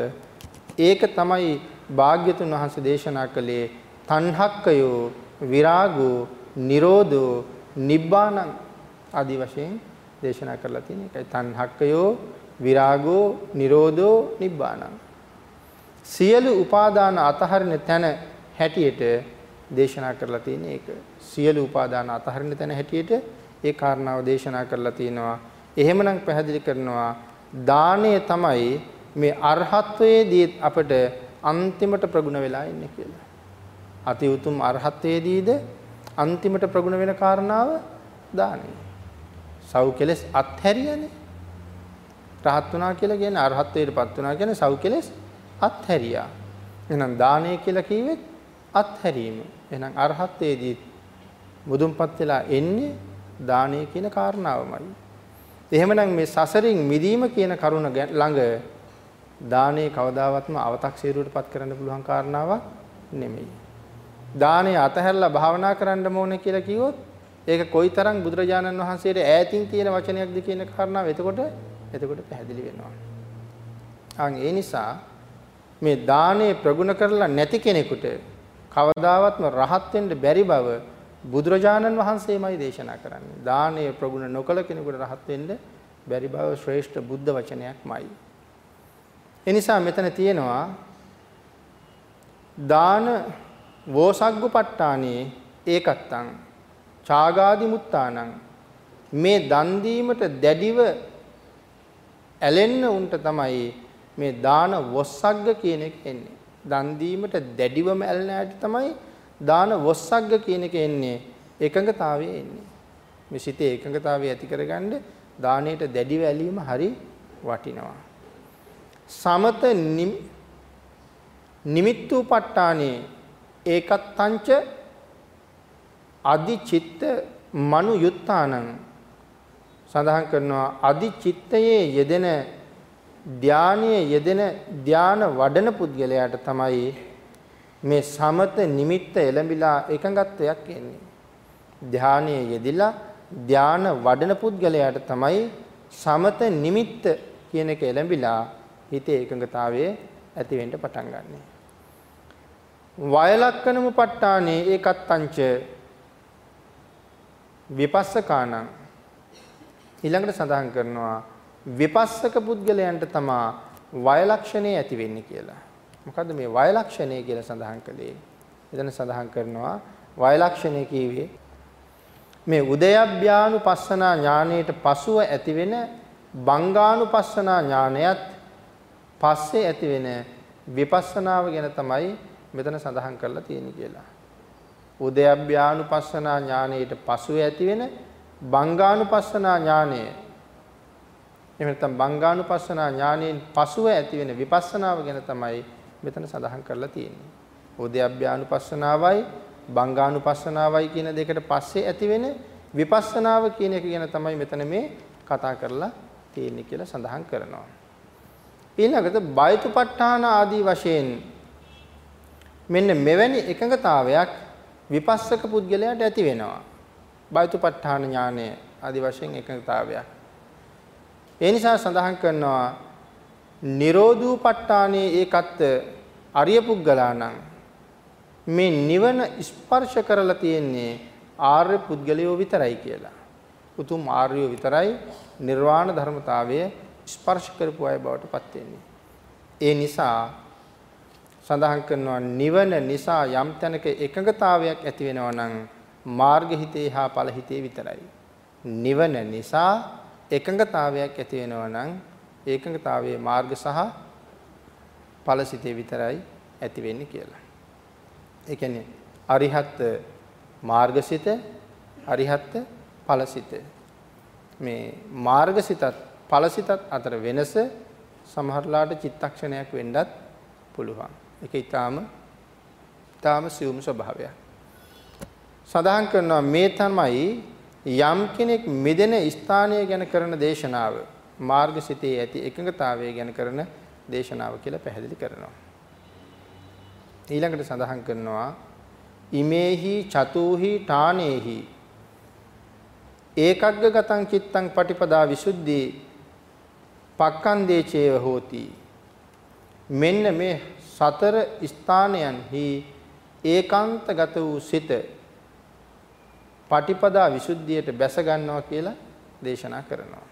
ඒක තමයි භාග්‍යතුන් වහන්සේ දේශනා කළේ තණ්හක්කයෝ විරාගෝ නිරෝධෝ නිබ්බානං ආදි වශයෙන් දේශනා කරලා තියෙන එකයි තණ්හක්කයෝ විරාගෝ නිරෝධෝ නිබ්බානං සියලු උපාදාන අතහරින තැන හැටියට දේශනා කරලා තියෙන එක සියලු උපාදාන අතහරින තැන හැටියට ඒ කාරණාව දේශනා කරලා තිනවා. එහෙමනම් පැහැදිලි කරනවා දාණය තමයි මේ අරහත්වයේදී අපිට අන්තිමට ප්‍රගුණ වෙලා ඉන්නේ කියලා. අති උතුම් අරහත්වයේදීද අන්තිමට ප්‍රගුණ වෙන කාරණාව දානයි. සව් කෙලස් අත්හැරියනේ. රහත් වුණා කියලා කියන්නේ අරහත්ත්වයටපත් වුණා කියන්නේ සව් කෙලස් අත්හැරියා. එහෙනම් දානය කියලා කිව්වෙත් අත්හැරීම. එහෙනම් අරහත්ත්වයේදී මුදුන්පත් වෙලා එන්නේ දානය කියන කාරණාවමයි. එහෙමනම් මේ සසරින් මිදීම කියන කරුණ ළඟ දානේ කවදාවත්ම අව탁සීරුවටපත් කරන්න පුළුවන් කාරණාවක් නෙමෙයි. දානය අතහැරලා භාවනා කරන්න ඕනේ කියලා කිව්වොත් ඒක කොයිතරම් බුදුරජාණන් වහන්සේට ඈතින් තියෙන වචනයක්ද කියන කාරණාව එතකොට එතකොට පැහැදිලි වෙනවා. අන් ඒ නිසා මේ දානේ ප්‍රගුණ කරලා නැති කෙනෙකුට කවදාවත්ම රහත් වෙන්න බැරි බව බුදුරජාණන් වහන්සේමයි දේශනා කරන්නේ. දානය ප්‍රගුණ නොකළ කෙනෙකුට රහත් වෙන්න බැරි බව ශ්‍රේෂ්ඨ බුද්ධ වචනයක්මයි. එනිසා මෙතන තියෙනවා දාන වෝසග්ගපට්ටානේ ඒකත්තං චාගාදි මුත්තානං මේ දන් දීමට දැඩිව ඇලෙන්න උන්ට තමයි මේ දාන වොස්සග්ග කියන එක එන්නේ. දන් දීමට දැඩිවම ඇලෙන ඇයට තමයි දාන වොස්සග්ග කියන එක එන්නේ. එකඟතාවයේ එන්නේ. මේ සිතේ එකඟතාවය ඇති කරගන්න දාණයට දැඩිව ඇලීම හරි වටිනවා. සමත නිමිත්තූපට්ඨානේ ඒකත්තංච අදිචිත්ත මනු යුත්තානං සඳහන් කරනවා අදිචිත්තයේ යෙදෙන ධානයේ යෙදෙන ධාන වඩන පුද්ගලයාට තමයි මේ සමත නිමිත්ත එළඹිලා එකඟත්වයක් එන්නේ. ධානයේ යෙදිලා ධාන වඩන පුද්ගලයාට තමයි සමත නිමිත්ත කියන එක එළඹිලා හිතේ එකඟතාවයේ ඇති වෙන්න පටන් ගන්නෙ. වයලක්කනමු ප ဋ ාණේ ඒකත්තංච විපස්සකාණං ඊළඟට සඳහන් කරනවා විපස්සක පුද්ගලයන්ට තමා වයලක්ෂණේ ඇති වෙන්නේ කියලා. මොකද්ද මේ වයලක්ෂණේ කියලා සඳහන් කළේ? එතන සඳහන් කරනවා වයලක්ෂණේ කියවේ මේ උදයබ්භ්‍යානුපස්සනා ඥානයට පසුව ඇතිවෙන බංගානුපස්සනා ඥානයත් පස්සේ ඇතිවෙන විපස්සනාව ගැන තමයි මෙතන සඳහන් කරලා තියෙන්නේ කියලා. උදයබ්භ්‍යානුපස්සනා ඥානයට පසුව ඇතිවෙන බංගානුපස්සනා ඥානය එහෙම නැත්නම් බංගානුපස්සනා ඥානයෙන් පසුව ඇතිවෙන විපස්සනාව ගැන තමයි මෙතන සඳහන් කරලා තියෙන්නේ. උදයබ්භ්‍යානුපස්සනාවයි බංගානුපස්සනාවයි කියන දෙකට පස්සේ ඇතිවෙන විපස්සනාව කියන එක ගැන තමයි මෙතන මේ කතා කරලා තියෙන්නේ කියලා සඳහන් කරනවා. ඊළඟට බයතුපත්ඨාන ආදී වශයෙන් මෙන්න මෙවැනි එකඟතාවයක් විපස්සක පුද්ගලයාට ඇති වෙනවා. බයතුපත්ඨාන ඥානය ආදි වශයෙන් එකඟතාවයක්. ඒ නිසා සඳහන් කරනවා නිරෝධූපට්ඨානේ ඒකත් අරිය පුද්ගලාණන් මේ නිවන ස්පර්ශ කරලා තියෙන්නේ ආර්ය පුද්ගලයෝ විතරයි කියලා. උතුම් ආර්යෝ විතරයි නිර්වාණ ධර්මතාවය ස්පර්ශ කරපු අය බවට පත් වෙන්නේ. ඒ නිසා සඳහන් කරනවා නිවන නිසා යම් තැනක එකඟතාවයක් ඇති වෙනවා නම් මාර්ග හිතේ හා ඵල හිතේ විතරයි. නිවන නිසා එකඟතාවයක් ඇති වෙනවා නම් ඒකඟතාවයේ මාර්ග සහ ඵල සිතේ විතරයි ඇති වෙන්නේ කියලා. ඒ කියන්නේ අරිහත් මාර්ගසිත අරිහත් ඵලසිත මේ මාර්ගසිතත් ඵලසිතත් අතර වෙනස සමහරලාට චිත්තක්ෂණයක් වෙන්නත් පුළුවන්. ඒක ඊටාම ඊටාම සියුම් ස්වභාවයක්. සඳහන් කරනවා මේ තමයි යම් කෙනෙක් මෙදෙන ස්ථානය ගැන කරන දේශනාව මාර්ගසිතේ ඇති එකඟතාවය ගැන කරන දේශනාව කියලා පැහැදිලි කරනවා. ඊළඟට සඳහන් කරනවා ඉමේහි චතුහි ඨානේහි ඒකග්ග ගතං චිත්තං පටිපදා විසුද්ධි පක්ඛන්දේ චේව හෝති මෙන්න මේ සතර ස්ථානයන්හි ඒකාන්තගත වූ සිත පටිපදා විසුද්ධියට බැස ගන්නවා කියලා දේශනා කරනවා.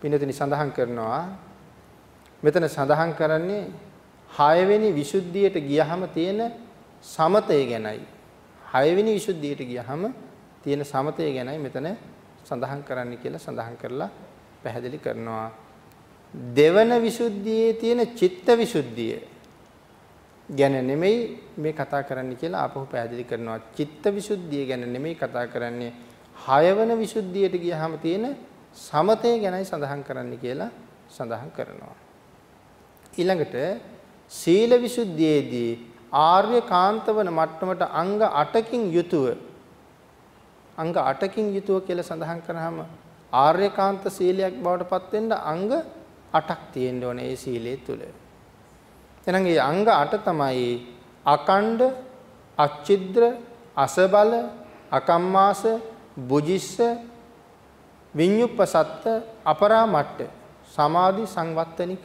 පින්නතිනි සඳහන් කරනවා මෙතන සඳහන් කරන්නේ 6 වෙනි විසුද්ධියට ගියහම තියෙන සමතය ගැනයි. 6 වෙනි විසුද්ධියට ගියහම තියෙන සමතය ගැනයි මෙතන සඳහන් කරන්න කියලා සඳහන් කරලා පැහැදිලි කරනවා. දෙවන විසුද්ධියේ තියෙන චිත්ත විසුද්ධිය ගැන නෙමෙයි මේ කතා කරන්න කියලා ආපහු පැහැදිලි කරනවා. චිත්ත විසුද්ධිය ගැන නෙමෙයි කතා කරන්නේ. හයවන විසුද්ධියට ගියහම තියෙන සමතේ ගැනයි සඳහන් කරන්න කියලා සඳහන් කරනවා. ඊළඟට සීල විසුද්ධියේදී ආර්ය කාන්තවන මට්ටමට අංග 8කින් යුතුව අංග 8කින් යුතුව කියලා සඳහන් කරාම ආර්යකාන්ත සීලයක් බවට පත් වෙන්න අංග 8ක් තියෙන්න ඕනේ ඒ සීලයේ තුල. එහෙනම් මේ අංග 8 තමයි අකණ්ඩ, අච්චිද්‍ර, අසබල, අකම්මාස, බුජිස්ස, විඤ්ඤුප්පසත්ත, අපරාමට්ට, සමාධි සංවත්තනික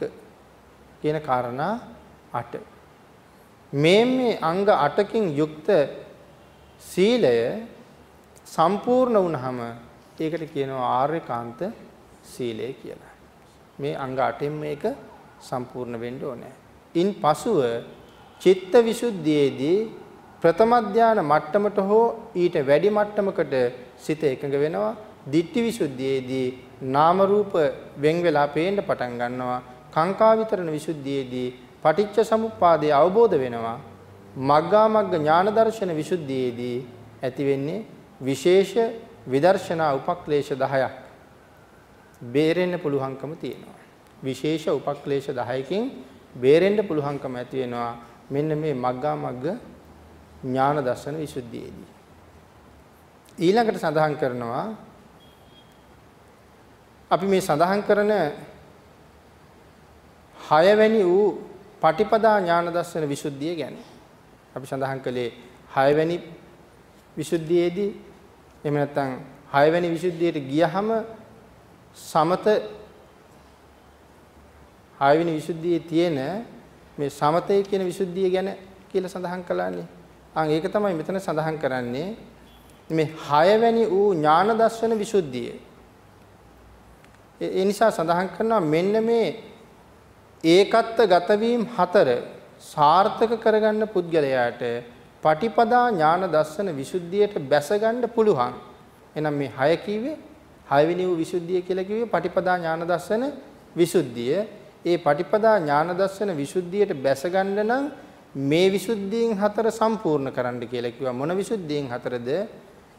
කියන කාරණා 8. මේ මේ අංග 8කින් යුක්ත සීලය සම්පූර්ණ වුණාම ඒකට කියනවා ආර්යකාන්ත සීලය කියලා. මේ අංග 8න් මේක සම්පූර්ණ වෙන්න ඕනේ. ඉන් පසුව චිත්ත විසුද්ධියේදී ප්‍රථම ධාන මට්ටමට හෝ ඊට වැඩි මට්ටමකට සිත එකඟ වෙනවා. ditthi විසුද්ධියේදී නාම රූප වෙන් වෙලා පේන්න පටන් ගන්නවා. කාංකා විතරණ විසුද්ධියේදී පටිච්ච සමුප්පාදය අවබෝධ වෙනවා. මග්ගා මග්ග ඥාන දර්ශන විසුද්ධියේදී ඇති වෙන්නේ විශේෂ විදර්ශනා උපක්ලේශ 10ක් බේරෙන්න පුළුවන්කම තියෙනවා. විශේෂ උපක්ලේශ 10කින් බේරෙන්න පුළුවන්කම ඇති වෙනවා. මෙන්න මේ මග්ගා මග්ග ඥාන දර්ශන විසුද්ධියේදී. ඊළඟට සඳහන් කරනවා අපි මේ සඳහන් කරන හයවැනි වූ පටිපදා ඥාන දර්ශන විසුද්ධිය ගැන අපි සඳහන් කළේ හයවැනි විසුද්ධියේදී එහෙම නැත්නම් හයවැනි විසුද්ධියට ගියහම සමත හයවෙනි විසුද්ධියේ තියෙන මේ සමතය කියන විසුද්ධිය ගැන කියලා සඳහන් කළානේ. අන් ඒක තමයි මෙතන සඳහන් කරන්නේ මේ හයවැනි වූ ඥාන දර්ශන විසුද්ධිය. ඒ නිසා සඳහන් කරනවා මෙන්න මේ ඒකත්ව ගත වීම හතර සාර්ථක කරගන්න පුද්ගලයාට පටිපදා ඥාන දර්ශන විසුද්ධියට බැසගන්න පුළුවන්. එහෙනම් මේ 6 කිව්වේ 6 වෙනි වූ විසුද්ධිය කියලා කිව්වේ පටිපදා ඥාන දර්ශන විසුද්ධිය. ඒ පටිපදා ඥාන දර්ශන විසුද්ධියට බැසගන්න නම් මේ විසුද්ධීන් හතර සම්පූර්ණ කරන්න කියලා කිව්වා. මොන විසුද්ධීන් හතරද?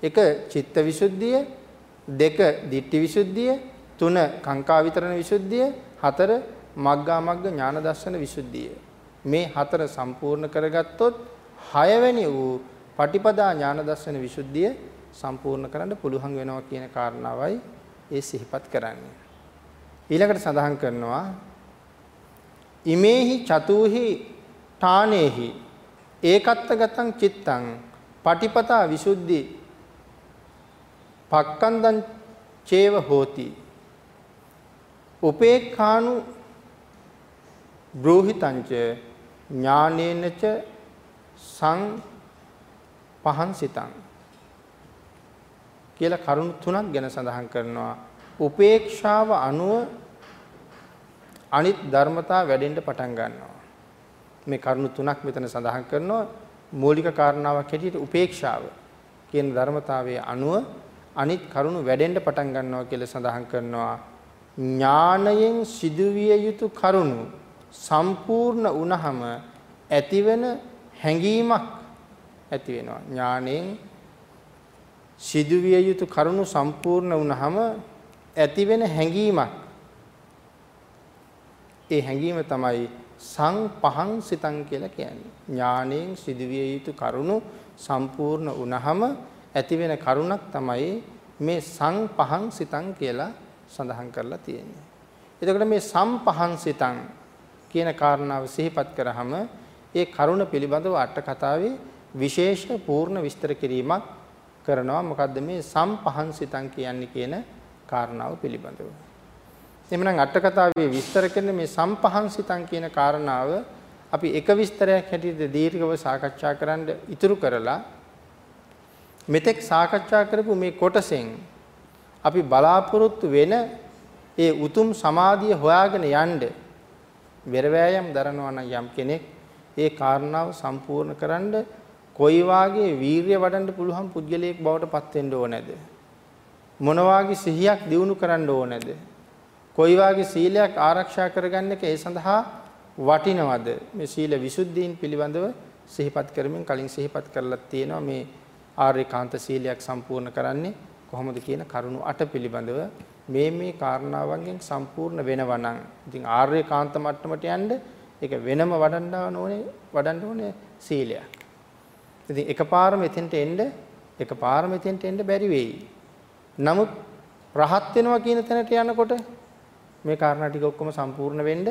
එක චිත්ත විසුද්ධිය, දෙක ditthi විසුද්ධිය, තුන කාංකා විතරණ විසුද්ධිය, හතර මග්ගා මග්ග ඥාන දර්ශන විසුද්ධිය. මේ හතර සම්පූර්ණ කරගත්තොත් හයවැනි වූ පටිපදා ඥාන දර්ශන විසුද්ධිය සම්පූර්ණ කරන්න පුළුවන් වෙනවා කියන කාරණාවයි ඒ සිහිපත් කරන්නේ. ඊළඟට සඳහන් කරනවා ඉමේහි චතුහි ඨානේහි ඒකත්තගතං චිත්තං පටිපතා විසුද්ධි පක්කන්දං චේව හෝති උපේක්ඛානු බ්‍රෝහිතංච ඥානේනච සං පහන් සිතං කියලා කරුණු තුනක් ගැන සඳහන් කරනවා. උපේක්ෂාව අනුව අනිත් ධර්මතා වැඩෙන්න පටන් ගන්නවා. මේ කරුණු තුනක් මෙතන සඳහන් කරනවා. මූලික කාරණාවක් හැටියට උපේක්ෂාව කියන ධර්මතාවයේ අනුව අනිත් කරුණු වැඩෙන්න පටන් ගන්නවා කියලා සඳහන් කරනවා. ඥානයෙන් සිදුවිය යුතු කරුණු සම්පූර්ණ වුණහම ඇතිවෙන හැඟීමක් ඇති වෙනවා. ඥාණයෙන් සිදුවිය යුතු කරුණු සම්පූර්ණ වුණාම ඇති වෙන හැඟීමක්. ඒ හැඟීම තමයි සංපහං සිතං කියලා කියන්නේ. ඥාණයෙන් සිදුවිය යුතු කරුණු සම්පූර්ණ වුණාම ඇති වෙන කරුණක් තමයි මේ සංපහං සිතං කියලා සඳහන් කරලා තියෙන්නේ. එතකොට මේ සම්පහං සිතං කියන කාරණාව සිහිපත් කරාම ඒ කරුණ පිළිබඳව අට කතාවේ විශේෂ පූර්ණ විස්තර කිරීමක් කරනවා මොකද්ද මේ සම්පහන්සිතං කියන්නේ කියන කාරණාව පිළිබඳව. එhmenan අට කතාවේ විස්තර කරන මේ සම්පහන්සිතං කියන කාරණාව අපි එක විස්තරයක් හැටියට දීර්ඝව සාකච්ඡා කරන්න ඉතුරු කරලා මෙතෙක් සාකච්ඡා කරපු මේ කොටසෙන් අපි බලාපොරොත්තු වෙන ඒ උතුම් සමාධිය හොයාගෙන යන්න වෙරවැයම් දරනවා නම් යම් කෙනෙක් ඒ කාරණාව සම්පූර්ණ කරන්න කොයි වාගේ වීරිය වඩන්න පුළුවන් පුද්ගලයෙක් බවට පත් වෙන්න ඕනේද? මොන වාගේ සිහියක් දිනු කරන්න ඕනේද? කොයි වාගේ සීලයක් ආරක්ෂා කරගන්න එක ඒ සඳහා වටිනවද මේ සීල විසුද්ධීන් පිළිබඳව සිහිපත් කරමින් කලින් සිහිපත් කරලා තියෙනවා මේ ආර්යකාන්ත සීලයක් සම්පූර්ණ කරන්නේ කොහොමද කියන කරුණු 8 පිළිබඳව මේ මේ කාරණාවන්ගෙන් සම්පූර්ණ වෙනවා නම් ඉතින් ආර්යකාන්ත මට්ටමට යන්න ඒක වෙනම වඩන්න ඕනේ වඩන්න ඕනේ සීලයක්. ඉතින් එකපාරම එතෙන්ට එන්න එකපාරම එතෙන්ට එන්න බැරි වෙයි. නමුත් රහත් වෙනවා කියන තැනට යනකොට මේ කාරණා ටික ඔක්කොම සම්පූර්ණ වෙන්න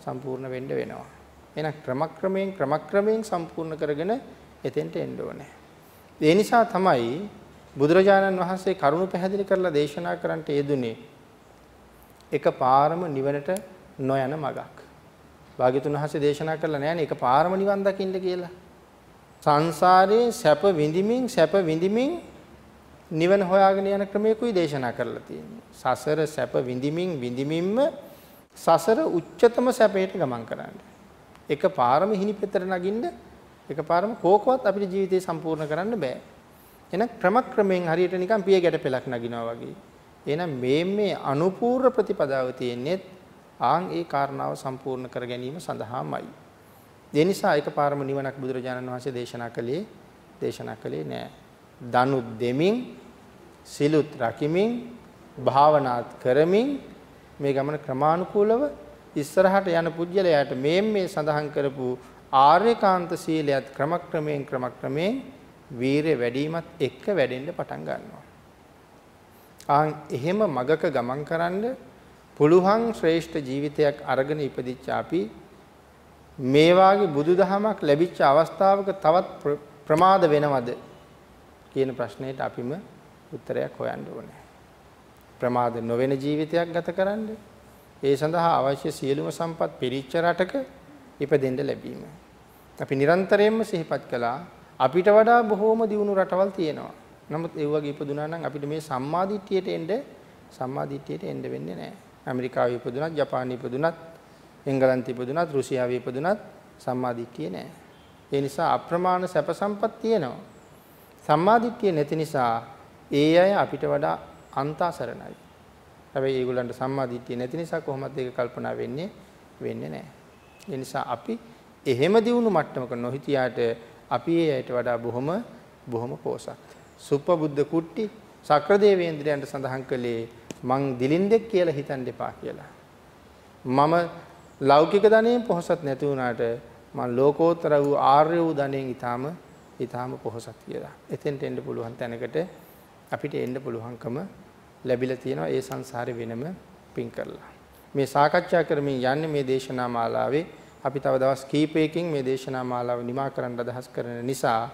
සම්පූර්ණ වෙන්න වෙනවා. එහෙනම් ක්‍රමක්‍රමයෙන් ක්‍රමක්‍රමයෙන් සම්පූර්ණ කරගෙන එතෙන්ට එන්න ඕනේ. ඒ නිසා තමයි බුදුරජාණන් වහන්සේ කරුණු පැහැදිලි කරලා දේශනා කරන්නට යෙදුනේ එකපාරම නිවනට නොයන මගක්. භාග්‍යතුන් වහන්සේ දේශනා කළා නෑනේ එකපාරම නිවන් දකින්න කියලා. සංසාරයේ සැප විඳිමින් සැප විඳිමින් නිවන හොයාගෙන යන ක්‍රමයකුයි දේශනා කරලා තියෙන්නේ. සසර සැප විඳිමින් විඳිමින්ම සසර උච්චතම සැපයට ගමන් කරන්න. එකපාරම හිණිපෙතර නගින්න එකපාරම කෝකවත් අපිට ජීවිතේ සම්පූර්ණ කරන්න බෑ. එහෙනම් ක්‍රමක්‍රමයෙන් හරියට නිකන් පිය ගැට පෙලක් නගිනවා වගේ. එහෙනම් මේ මේ අනුපූර්ව ප්‍රතිපදාව තියෙන්නේ ආන් ඒ කාරණාව සම්පූර්ණ කර ගැනීම සඳහාමයි. ඒ නිසා එකපාරම නිවනක් බුදුරජාණන් වහන්සේ දේශනා කළේ දේශනා කළේ නෑ. දනු දෙමින් සිලුත් රකිමින් භාවනාත් කරමින් මේ ගමන ක්‍රමානුකූලව ඉස්සරහට යන පුජ්‍යලයට මේ මේ සඳහන් කරපු ආර්යකාන්ත සීලයත් ක්‍රමක්‍රමයෙන් ක්‍රමක්‍රමයෙන් වීරය වැඩිමත් එක්ක වැඩෙන්න පටන් ගන්නවා. ආන් එහෙම මගක ගමන් කරන්න පුළුවන් ශ්‍රේෂ්ඨ ජීවිතයක් අරගෙන ඉපදිච්ච අපි මේ වාගේ බුදුදහමක් ලැබිච්ච අවස්ථාවක තවත් ප්‍රමාද වෙනවද කියන ප්‍රශ්නෙට අපිම උත්තරයක් හොයන්න ඕනේ. ප්‍රමාද නොවන ජීවිතයක් ගත කරන්න ඒ සඳහා අවශ්‍ය සියලුම සම්පත් පිරිච්ච රටක ඉපදෙන්න ලැබීම. අපි නිරන්තරයෙන්ම සිහිපත් කළා අපිට වඩා බොහෝම දියුණු රටවල් තියෙනවා. නමුත් ඒ වගේ ඉපදුනා නම් අපිට මේ සම්මාදිට්ඨියට එන්න සම්මාදිට්ඨියට එන්න වෙන්නේ නැහැ. ඇමරිකාවේ ඉපදුනත්, ජපානයේ ඉපදුනත්, එංගලන්තයේ ඉපදුනත්, රුසියාවේ ඉපදුනත් සම්මාදිට්ඨිය නැහැ. ඒ නිසා අප්‍රමාණ සැප සම්පත් තියෙනවා. සම්මාදිට්ඨිය නැති නිසා ඒ අය අපිට වඩා අන්තාසරණයි. හැබැයි ඒගොල්ලන්ට සම්මාදිට්ඨිය නැති නිසා කොහොමද ඒක කල්පනා වෙන්නේ වෙන්නේ නැහැ. ඒ නිසා අපි එහෙම දියුණු මට්ටමක නොහිටියාට අපි ඒ අයට වඩා බොහොම බොහොම පෝසත්. සුප්පබුද්ධ කුට්ටි සක්‍රදේවේන්ද්‍රයන්ට සඳහන් කළේ මං දිලින්දෙක් කියලා හිතන්න එපා කියලා. මම ලෞකික ධනෙන් පොහසත් නැති වුණාට මම ලෝකෝත්තර වූ ආර්ය වූ ධනෙන් ඊටාම ඊටාම පොහසත් කියලා. එතෙන්ට එන්න පුළුවන් තැනකට අපිට එන්න පුළුවන්කම ලැබිලා තියෙනවා ඒ සංසාරේ වෙනම පින් කරලා. මේ සාකච්ඡා කරමින් යන්නේ මේ දේශනා මාලාවේ අපි තව දවස් කීපයකින් මේ දේශනා මාලාව නිමා කරන්න අදහස් කරන නිසා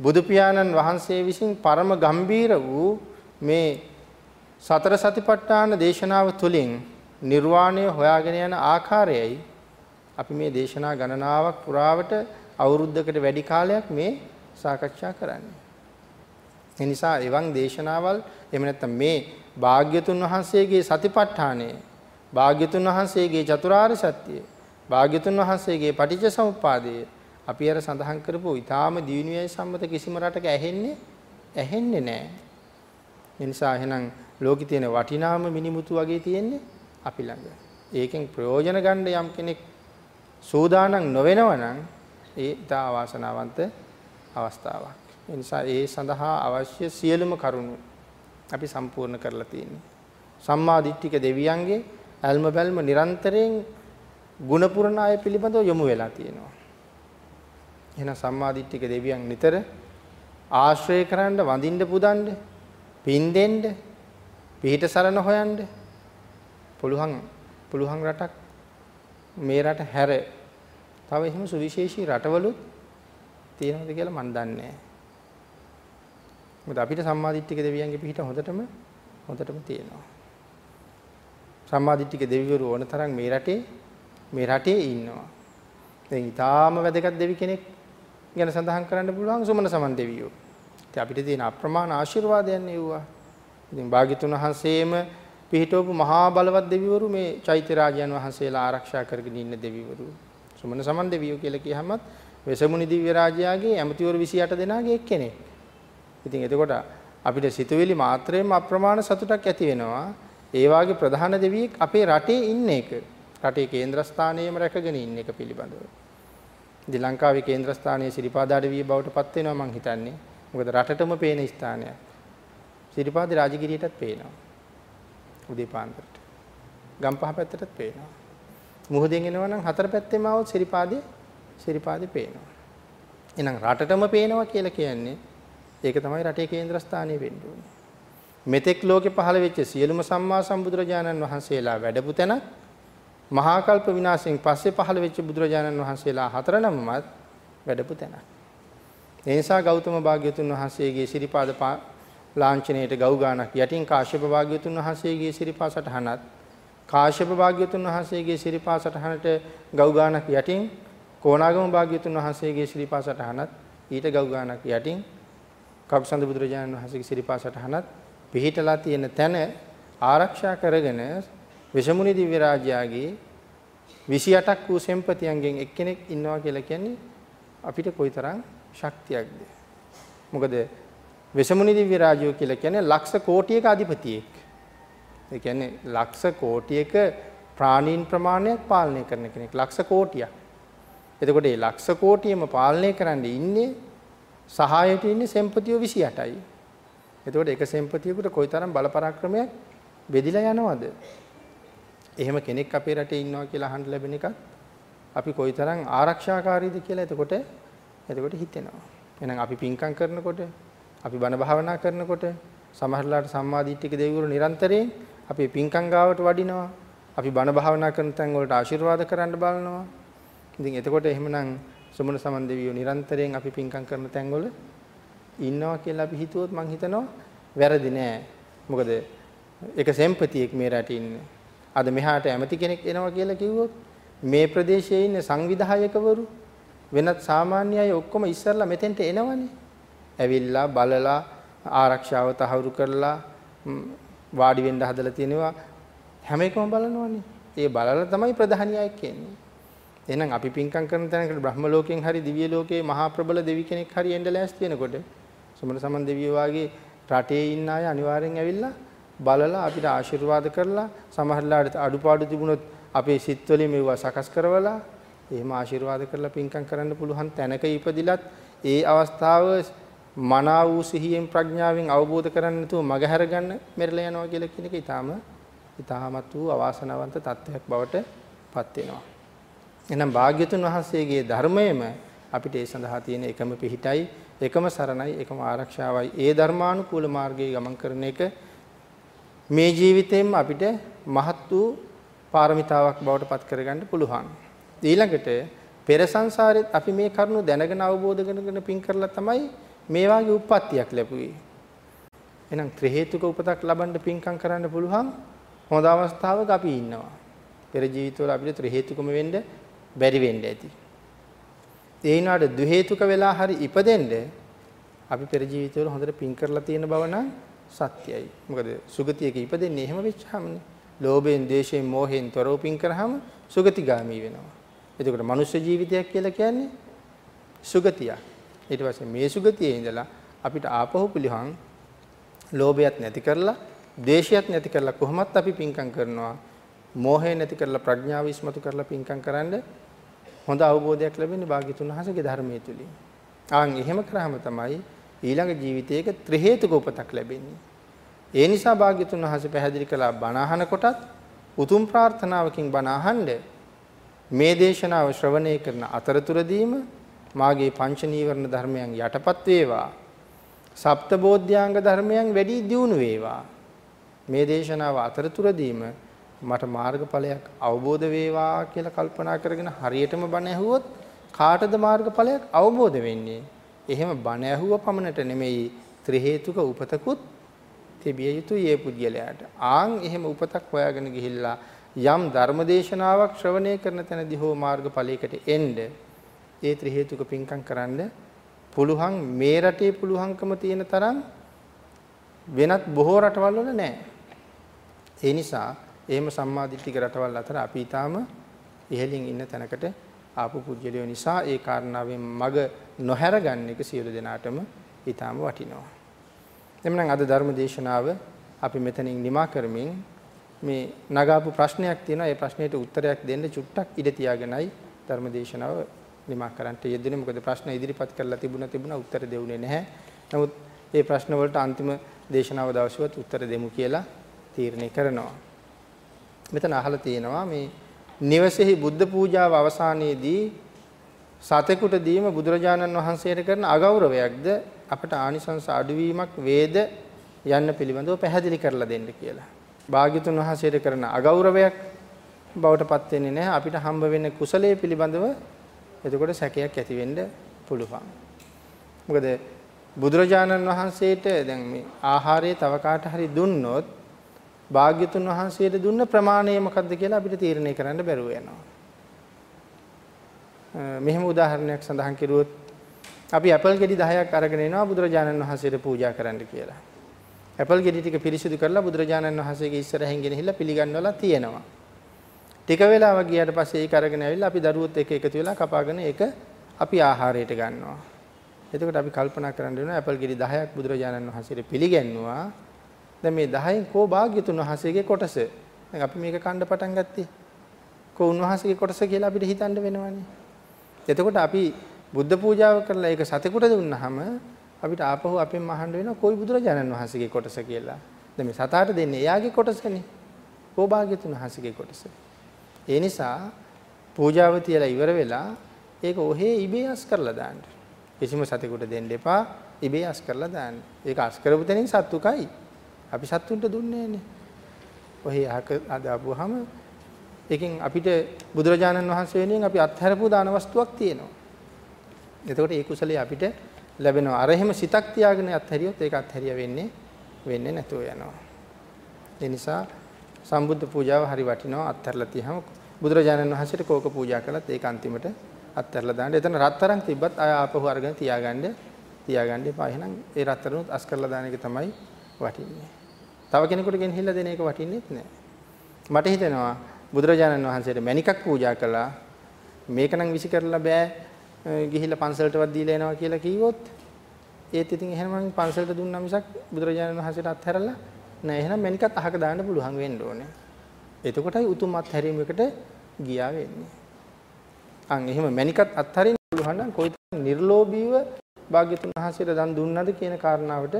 බුදු පියාණන් වහන්සේ විසින් පරම ගම්බීර වූ මේ සතර සතිපට්ඨාන දේශනාව තුළින් නිර්වාණය හොයාගෙන යන ආකාරයයි අපි මේ දේශනා ගණනාවක් පුරාවට අවුරුද්දකට වැඩි කාලයක් මේ සාකච්ඡා කරන්නේ. ඒ නිසා එවන් දේශනාවල් එහෙම නැත්නම් මේ භාග්‍යතුන් වහන්සේගේ සතිපට්ඨානය භාග්‍යතුන් වහන්සේගේ චතුරාර්ය සත්‍යය භාග්‍යතුන් වහන්සේගේ පටිච්ච සමුප්පාදය අපි අර සඳහන් කරපු ඊටාම දිවිනියයි සම්මත කිසිම රටක ඇහෙන්නේ ඇහෙන්නේ නැහැ. ඒ නිසා එහෙනම් ලෝකේ තියෙන වටිනාම මිනිමුතු වගේ තියෙන්නේ අපි ළඟ. ඒකෙන් ප්‍රයෝජන ගන්න යම් කෙනෙක් සූදානම් නොවෙනවා නම් ඒ ඉතා වාසනාවන්ත අවස්ථාවක්. ඒ නිසා ඒ සඳහා අවශ්‍ය සියලුම කරුණු අපි සම්පූර්ණ කරලා තියෙනවා. සම්මා දිට්ඨික දෙවියන්ගේ ඇල්ම බැල්ම නිරන්තරයෙන් ගුණ පුරණ අය පිළිබඳව යොමු වෙලා තියෙනවා. එහෙනම් සම්මා දිට්ඨික දෙවියන් නිතර ආශ්‍රය කරන්න වඳින්න පුදන්න පින් දෙන්න පිහිට සරණ හොයන්න පුළුවන් පුළුවන් රටක් මේ රට හැර තව එහෙම සුවිශේෂී රටවලුත් තියෙනවද කියලා මන් දන්නේ නැහැ. මොකද අපිට සම්මාදිට්ඨික දෙවියන්ගේ පිහිට හොඳටම හොඳටම තියෙනවා. සම්මාදිට්ඨික දෙවිවරු ඕන තරම් මේ රටේ මේ රටේ ඉන්නවා. දැන් ඊටාම වැදගත් දෙවි කෙනෙක් ගැන සඳහන් කරන්න පුළුවන් සුමන සමන් දෙවියෝ. ඉතින් අපිට තියෙන අප්‍රමාණ ආශිර්වාදයන් නෙවුවා. ඉතින් භාග්‍යතුන් වහන්සේම පිහිටවපු මහා බලවත් දෙවිවරු මේ චෛත්‍ය රාජයන් වහන්සේලා ආරක්ෂා කරගෙන ඉන්න දෙවිවරු. සුමන සමන් දෙවියෝ කියලා කියහමත් වෙසමුණි දිව්‍ය රාජයාගේ ඇමතිවරු 28 දෙනාගේ එක්කෙනෙක්. ඉතින් එතකොට අපිට සිතුවිලි මාත්‍රයෙන්ම අප්‍රමාණ සතුටක් ඇති වෙනවා. ඒ වාගේ ප්‍රධාන දෙවියෙක් අපේ රටේ ඉන්න එක. රටේ කේන්ද්‍රස්ථානයේම රැකගෙන ඉන්න එක පිළිබඳව. ඉතින් ලංකාවේ කේන්ද්‍රස්ථානයේ සිරිපාද අඩවිය බවට පත් වෙනවා මං හිතන්නේ. මොකද රටටම පේන ස්ථානයක්. සිරිපාද රාජගිරියටත් පේනවා. උදේ පාන්දරට. ගම්පහ පැත්තටත් පේනවා. මුහුදෙන් එනවා නම් හතර පැත්තෙම આવොත් සිරිපාදේ සිරිපාදේ පේනවා. එහෙනම් රටටම පේනවා කියලා කියන්නේ ඒක තමයි රටේ කේන්ද්‍රස්ථානය වෙන්න ඕනේ. මෙතෙක් ලෝකේ පහළ වෙච්ච සියලුම සම්මා සම්බුදුරජාණන් වහන්සේලා වැඩපු තැනක් මහා කල්ප විනාශයෙන් පස්සේ පහළ වෙච්ච බුදුරජාණන් වහන්සේලා හතර නමමත් වැඩපු තැනක්. ඒ නිසා ගෞතම භාග්‍යතුන් වහන්සේගේ ශිරිපාද ලාංඡනයේට ගව් ගානක් යටින් කාශ්‍යප භාග්‍යතුන් වහන්සේගේ ශිරිපා සටහනත් කාශ්‍යප භාග්‍යතුන් වහන්සේගේ ශිරිපා සටහනට ගව් ගානක් යටින් කොණාගම භාග්‍යතුන් වහන්සේගේ ශිරිපා සටහනත් ඊට ගව් ගානක් යටින් කකුසඳ බුදුරජාණන් වහන්සේගේ ශිරිපා සටහනත් පිහිටලා තියෙන තැන ආරක්ෂා කරගෙන විෂමුනි දිව්‍ය රාජ්‍යයේ 28ක් වූ සෙම්පතියන්ගෙන් එක්කෙනෙක් ඉන්නවා කියලා කියන්නේ අපිට කොයිතරම් ශක්තියක්ද? මොකද විෂමුනි දිව්‍ය රාජ්‍යය කියලා කියන්නේ ලක්ෂ කෝටියක අධිපතියෙක්. ඒ කියන්නේ ලක්ෂ කෝටියක ප්‍රාණීන් ප්‍රමාණයක් පාලනය කරන කෙනෙක්. ලක්ෂ කෝටියක්. එතකොට මේ ලක්ෂ කෝටියම පාලනය කරන්න ඉන්නේ සහායට ඉන්නේ සෙම්පතියෝ 28යි එතකොට එක සෙම්පතියෙකුට කොයිතරම් බල පරාක්‍රමයක් බෙදිලා යනවද? එහෙම කෙනෙක් අපේ රටේ ඉන්නවා කියලා අහන්න ලැබෙන එකත් අපි කොයිතරම් ආරක්ෂාකාරීද කියලා එතකොට එතකොට හිතෙනවා. එහෙනම් අපි පින්කම් කරනකොට අපි බණ භාවනා කරනකොට සමහරලාට සම්මාදිට්ඨික දෙවිවරු නිරන්තරයෙන් අපි පින්කම් ගාවට වඩිනවා. අපි බණ භාවනා කරන තැන් වලට ආශිර්වාද කරන්න බලනවා. ඉතින් එතකොට එහෙමනම් සුමන සමන් දෙවියෝ නිරන්තරයෙන් අපි පින්කම් කරන තැන් වල ඉන්නවා කියලා අපි හිතුවොත් මං හිතනවා වැරදි නෑ. මොකද එක සෙම්පතියෙක් මේ රටේ ඉන්නේ. අද මෙහාට ඇමති කෙනෙක් එනවා කියලා කිව්වොත් මේ ප්‍රදේශයේ ඉන්න සංවිධායකවරු වෙනත් සාමාන්‍ය අය ඔක්කොම ඉස්සරලා මෙතෙන්ට එනවනේ. ඇවිල්ලා බලලා ආරක්ෂාව තහවුරු කරලා වාඩි වෙන්න හදලා තියෙනවා හැම එකම බලනවනේ. ඒ බලලා තමයි ප්‍රධානියෙක් එන්නේ. එහෙනම් අපි පින්කම් කරන තැනකට බ්‍රහ්ම ලෝකෙන් හරි දිව්‍ය ලෝකේ මහා ප්‍රබල දෙවි කෙනෙක් හරි එන්න ලෑස්ති වෙනකොට සමන සමන් දෙවියෝ වාගේ රටේ ඉන්න අය අනිවාර්යෙන් ඇවිල්ලා බලලා අපිට ආශිර්වාද කරලා සමහරලාට අඩුපාඩු තිබුණොත් අපේ සිත්වලින් මේවා සකස් කරවලා එහෙම ආශිර්වාද කරලා පින්කම් කරන්න පුළුවන් තැනක ඉපදිලත් ඒ අවස්ථාව මනා වූ සිහියෙන් ප්‍රඥාවෙන් අවබෝධ කරගන්න නැතුව මගහැර ගන්න මෙරළ යනවා කියලා කියන එක ඊටාම ඊටාමත් වූ අවාසනාවන්ත තත්ත්වයක් බවට පත් වෙනවා. එහෙනම් භාග්‍යතුන් වහන්සේගේ ධර්මයේම අපිට ඒ සඳහා තියෙන එකම පිහිටයි, එකම සරණයි, එකම ආරක්ෂාවයි. ඒ ධර්මානුකූල මාර්ගයේ ගමන් කරන එක මේ ජීවිතේම අපිට මහත් වූ පාරමිතාවක් බවට පත් කරගන්න පුළුවන්. ඊළඟට පෙර සංසාරෙත් අපි මේ කරුණු දැනගෙන අවබෝධ කරගෙන පින් කරලා තමයි මේ වාගේ උප්පත්තියක් ලැබුවේ. එහෙනම් ත්‍රි හේතුක උපතක් ලබන්න පින්කම් කරන්න පුළුවන් හොඳ අවස්ථාවක අපි ඉන්නවා. පෙර ජීවිතවල අපිට ත්‍රි හේතුකම වෙන්න බැරි වෙන්න ඇති. ඒ වුණාට ද්වි හේතුක වෙලා හරි ඉපදෙන්න අපි පෙර ජීවිතවල හොඳට පින් කරලා තියෙන බව නම් සත්‍යයි. මොකද සුගතියක ඉපදෙන්නේ එහෙම වෙච්චාමනේ. ලෝභයෙන්, ද්වේෂයෙන්, මෝහයෙන් තොරව පින් කරාම සුගතිගාමී වෙනවා. එතකොට මනුෂ්‍ය ජීවිතයක් කියලා කියන්නේ සුගතියක්. ඊට පස්සේ මේ සුගතියේ ඉඳලා අපිට ආපහු පිළිහං ලෝභයත් නැති කරලා, ද්වේෂයත් නැති කරලා කොහොමත් අපි පින්කම් කරනවා. මෝහය නැති කරලා ප්‍රඥාව ඉස්මතු කරලා පින්කම් කරන්න හොඳ අවබෝධයක් ලැබෙන්නේ භාග්‍යතුන් වහන්සේගේ ධර්මයේ තුලින්. ආන් එහෙම කරාම තමයි ඊළඟ ජීවිතයක ත්‍රි හේතුක උපතක් ලැබෙන්නේ. ඒ නිසා භාග්‍යතුන් වහන්සේ පැහැදිලි කළා බණ අහන කොටත් උතුම් ප්‍රාර්ථනාවකින් බණ අහන්න මේ දේශනාව ශ්‍රවණය කරන අතරතුරදීම මාගේ පංච නීවරණ ධර්මයන් යටපත් වේවා. සප්ත බෝධ්‍යාංග ධර්මයන් වැඩි දියුණු වේවා. මේ දේශනාව අතරතුරදීම මට මාර්ගඵලයක් අවබෝධ වේවා කියලා කල්පනා කරගෙන හරියටම බණ ඇහුවොත් කාටද මාර්ගඵලයක් අවබෝධ වෙන්නේ? එහෙම බණ ඇහුව පමණට නෙමෙයි ත්‍රි හේතුක උපතකුත් තිබිය යුතුයි ඒ පුද්ගලයාට. ආන් එහෙම උපතක් හොයාගෙන ගිහිල්ලා යම් ධර්මදේශනාවක් ශ්‍රවණය කරන තැනදී හෝ මාර්ගඵලයකට එන්න ඒ ත්‍රි හේතුක පින්කම් කරන්න පුළුවන් මේ රටේ පුළුවන්කම තියෙන තරම් වෙනත් බොහෝ රටවල් වල නැහැ. ඒ නිසා එහෙම සම්මාදිට්ඨික රටවල් අතර අපි ඊටාම ඉහළින් ඉන්න තැනකට ආපු පුජ්‍යලියෝ නිසා ඒ කාරණාවෙන් මග නොහැර ගන්න එක සියලු දෙනාටම ඊටාම වටිනවා. එhmenan අද ධර්ම දේශනාව අපි මෙතනින් නිමා කරමින් මේ නගාපු ප්‍රශ්නයක් තියෙනවා. ඒ ප්‍රශ්නෙට උත්තරයක් දෙන්න චුට්ටක් ඉඩ තියාගෙනයි ධර්මදේශනාව නිමා කරන්නට යෙදුනේ. මොකද ප්‍රශ්න ඉදිරිපත් කරලා තිබුණා තිබුණා උත්තර දෙවුනේ නැහැ. නමුත් මේ ප්‍රශ්න වලට අන්තිම දේශනාව දවසවත් උත්තර දෙමු කියලා තීරණය කරනවා. මෙතන අහලා තියෙනවා මේ නිවසේහි බුද්ධ පූජාව අවසානයේදී සතෙකුට දීම බුදුරජාණන් වහන්සේට කරන අගෞරවයක්ද අපට ආනිසංස අඩුවීමක් වේද යන්න පිළිබඳව පැහැදිලි කරලා දෙන්න කියලා. භාග්‍යතුන් වහන්සේට කරන අගෞරවයක් බවට පත් වෙන්නේ නැහැ. අපිට හම්බ වෙන කුසලයේ පිළිබඳව එතකොට සැකයක් ඇති වෙන්න පුළුවන්. මොකද බුදුරජාණන් වහන්සේට දැන් මේ ආහාරය තව කාට හරි දුන්නොත් භාග්‍යතුන් වහන්සේට දුන්න ප්‍රමාණය මොකක්ද කියලා අපිට තීරණය කරන්න බැරුව යනවා. මෙහෙම උදාහරණයක් සඳහන් කෙරුවොත් අපි ඇපල් ගෙඩි 10ක් අරගෙන එනවා බුදුරජාණන් වහන්සේට පූජා කරන්න කියලා. ඇපල් ගෙඩි ටික පිරිසිදු කරලා බුදුරජාණන් වහන්සේගේ ඉස්සරහින් ගෙනහිල්ලා පිළිගන්වලා තියෙනවා. ටික වෙලාවක් ගියාට පස්සේ ඒක අරගෙන ඇවිල්ලා අපි දරුවොත් එක්ක එකතු වෙලා කපාගෙන ඒක අපි ආහාරයට ගන්නවා. එතකොට අපි කල්පනා කරන්න වෙනවා ඇපල් ගෙඩි 10ක් බුදුරජාණන් වහන්සේට පිළිගන්නවා. දැන් මේ 10න් කෝ භාග්‍යතුන් වහන්සේගේ කොටස. දැන් අපි මේක කන්න පටන් ගත්තේ. කෝ උන්වහන්සේගේ කොටස කියලා අපිට හිතන්න වෙනවනේ. එතකොට අපි බුද්ධ පූජාව කරලා ඒක සතෙකුට දුන්නාම අපිට ආපහු අපෙන් අහන්න වෙනවා කොයි බුදුරජාණන් වහන්සේගේ කොටස කියලා. දැන් මේ සතාට දෙන්නේ එයාගේ කොටසනේ. කෝ භාග්‍යතුන් වහන්සේගේ කොටස. ඒ නිසා පූජාව තියලා ඉවර වෙලා ඒක ඔහේ ඉබේ අස් කරලා දාන්න. කිසිම සතෙකුට දෙන්න එපා. ඉබේ අස් කරලා දාන්න. ඒක අස් කරපු තැනින් සත්තු කයි. අපි සත්තුන්ට දුන්නේ නෑනේ. ඔහේ අහක අදාපුවාම ඒකෙන් අපිට බුදුරජාණන් වහන්සේ වෙනුවෙන් අපි අත්හැරපු දාන වස්තුවක් තියෙනවා. එතකොට ඒ කුසලයේ අපිට ලැබෙනවා. අර එහෙම සිතක් තියාගෙන අත්හැරියොත් ඒක අත්හැරිය වෙන්නේ වෙන්නේ නැතුව යනවා. ඒ නිසා සම්බුද්ධ පූජාව හරි වටිනවා අත්හැරලා තියහම බුදුරජාණන් වහන්සේට කෝක පූජා කළත් ඒක අන්තිමට අත්හැරලා දාන්න. එතන රත්තරන් තිබ්බත් ආය ආපහු අරගෙන තියාගන්න තියාගන්න එපා. එහෙනම් ඒ රත්තරනුත් අස් කරලා දාන එක තමයි වටින්නේ. තව කෙනෙකුට ගෙනහිල්ලා දෙන එක වටින්නේත් නැහැ. මට හිතෙනවා බුදුරජාණන් වහන්සේට මණිකක් පූජා කළා මේක නම් විසි කරලා බෑ ගිහිල්ලා පන්සලටවත් දීලා එනවා කියලා කිව්වොත් ඒත් ඉතින් එහෙනම් මම පන්සලට දුන්නා මිසක් බුදුරජාණන් වහන්සේට අත්හැරලා නෑ එහෙනම් මණිකත් අහක දාන්න පුළුවන් වෙන්න ඕනේ. එතකොටයි උතුම් අත්හැරීමකට ගියා වෙන්නේ. අන් එහෙම මණිකත් අත්හරින්න පුළුවන් නම් කොයිතරම් නිර්ලෝභීව භාග්‍යතුන් වහන්සේට දන් දුන්නද කියන කාරණාවට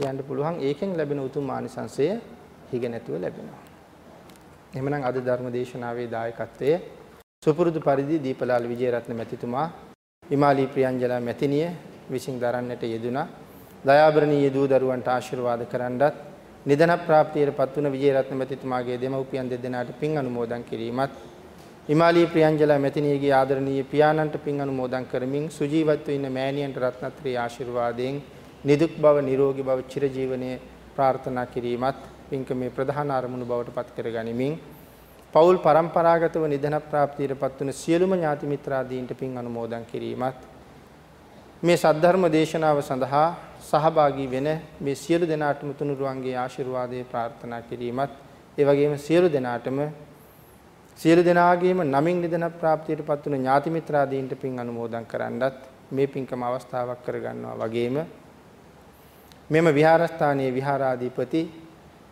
යන්න පුළුවන්. ඒකෙන් ලැබෙන උතුම් ආනිසංසය හිග නැතුව ලැබෙනවා. එහෙමනම් අද ධර්ම දේශනාවේ දායකත්වයේ සුපුරුදු පරිදි දීපලාල් විජේරත්න මැතිතුමා විමාලී ප්‍රියංජලා මැතිණිය විසින් දරන්නට යෙදුනා. දයාබරණීය දූ දරුවන්ට ආශිර්වාද කරන්නත් නිදන ප්‍රාප්තියටපත් වුණ විජේරත්න මැතිතුමාගේ දෙමව්පියන් දෙදෙනාට පින් අනුමෝදන් කිරීමත් හිමාලී ප්‍රියංජලා මැතිණියගේ ආදරණීය පියාණන්ට පින් අනුමෝදන් කරමින් සුජීවත්ව ඉන්න මෑණියන්ට රත්නත්‍රී ආශිර්වාදයෙන් නිදුක් බව නිරෝගී බව චිරජීවනයේ ප්‍රාර්ථනා කිරීමත් පින්කමේ ප්‍රධාන අරමුණු බවට පත් කරගනිමින් පෞල් પરම්පරාගතව නිදන ප්‍රාප්තියටපත් වුණ සියලුම ඥාති මිත්‍රාදීන්ට පින් අනුමෝදන් කිරීමත් මේ සද්ධර්ම දේශනාව සඳහා සහභාගී වෙන මේ සියලු දෙනාටම තුනුරුවන්ගේ ආශිර්වාදයේ ප්‍රාර්ථනා කිරීමත් ඒ වගේම සියලු දෙනාටම සියලු දෙනාගේම නමින් නිදන ප්‍රාප්තියටපත් වුණ ඥාති මිත්‍රාදීන්ට පින් අනුමෝදන් කරන්නත් මේ පින්කම අවස්ථාවක් කරගන්නවා වගේම මෙම විහාරස්ථානයේ විහාරාධිපති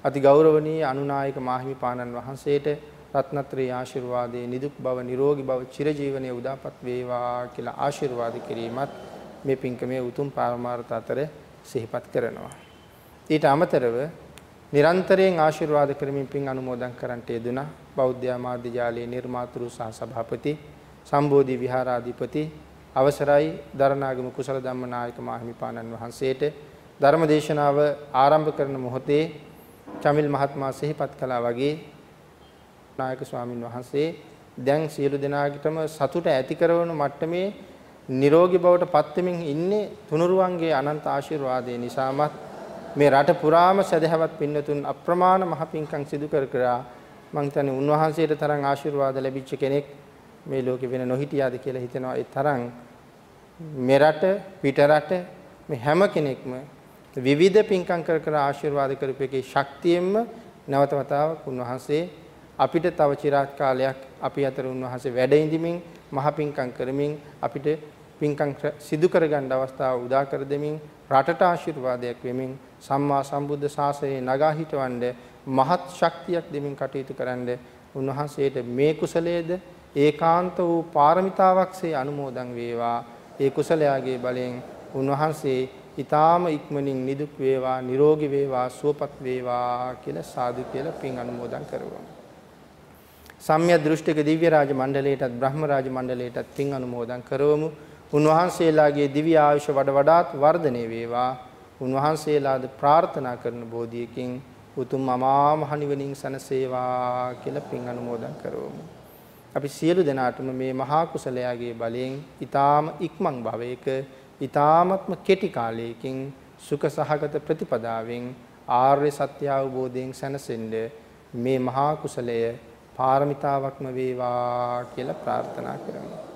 අති ගෞරවනීය අනුනායක මාහිමිපාණන් වහන්සේට රත්නත්‍රී ආශිර්වාදයේ නිදුක් බව නිරෝගී බව චිරජීවනයේ උදාපත් වේවා කියලා ආශිර්වාද කිරීමත් මේ පින්කමේ උතුම් පාරමාර්ථ අතර සිහිපත් කරනවා. ඊට අමතරව නිරන්තරයෙන් ආශිර්වාද කරමින් පින් අනුමෝදන් කරන්නට යෙදුනා බෞද්ධ ආමාත්‍ය ජාලයේ නිර්මාතෘ සහ සභාපති සම්බෝධි විහාරාධිපති අවසරයි දරණාගම කුසල ධම්මනායක මාහිමිපාණන් වහන්සේට ධර්ම දේශනාව ආරම්භ කරන මොහොතේ චමිල් මහත්මයා සිහිපත් කළා වගේ නායක ස්වාමින් වහන්සේ දැන් සියලු දෙනාගටම සතුට ඇති කරන මට්ටමේ නිරෝගී බවට පත් වෙමින් ඉන්නේ තුනුරුවන්ගේ අනන්ත ආශිර්වාදයේ නිසාමත්. මේ රට පුරාම සදහවත් පින්නතුන් අප්‍රමාණ මහ පිංකම් සිදු කර කර මං හිතන්නේ උන්වහන්සේට තරම් ආශිර්වාද ලැබිච්ච කෙනෙක් මේ ලෝකේ වෙන නොහිටියාද කියලා හිතෙනවා. ඒ තරම් මෙරට පිටරට මේ හැම කෙනෙක්ම විවිධ පින්කම් කර කර ආශිර්වාද කරපේකේ ශක්තියෙන්ම නැවත වතාවක් උන්වහන්සේ අපිට තව চিරාත් කාලයක් අපි අතර උන්වහන්සේ වැඩ ඉඳිමින් මහ පින්කම් කරමින් අපිට පින්කම් සිදු කරගන්න අවස්ථාව උදා කර දෙමින් රටට ආශිර්වාදයක් වෙමින් සම්මා සම්බුද්ධ ශාසනයේ නගා හිටවන්නේ මහත් ශක්තියක් දෙමින් කටයුතු කරන්න උන්වහන්සේට මේ කුසලයේද ඒකාන්ත වූ පාරමිතාවක්සේ අනුමෝදන් වේවා. ඒ කුසලයාගේ බලයෙන් උන්වහන්සේ ඊ타ම ඉක්මනින් නිදුක් වේවා නිරෝගී වේවා සුවපත් වේවා කියලා සාදු කියලා පින් අනුමෝදන් කරවමු සම්්‍ය දෘෂ්ටික දිව්‍ය රාජ මණ්ඩලයටත් බ්‍රහ්ම රාජ මණ්ඩලයටත් පින් අනුමෝදන් කරවමු. උන්වහන්සේලාගේ දිව්‍ය ආයුෂ වඩ වඩාත් වර්ධනය වේවා උන්වහන්සේලාද ප්‍රාර්ථනා කරන බෝධියකින් උතුම් අමා මහ නිවනින් සනසේවා කියලා පින් අනුමෝදන් කරවමු. අපි සියලු දෙනාටම මේ මහා කුසලයාගේ බලයෙන් ඊ타ම ඉක්මන් භවයක ඊ타මත්ම කෙටි කාලයකින් සුඛ සහගත ප්‍රතිපදාවෙන් ආර්ය සත්‍ය අවබෝධයෙන් සැනසෙන්න මේ මහා කුසලය පාරමිතාවක්ම වේවා කියලා ප්‍රාර්ථනා කරමු.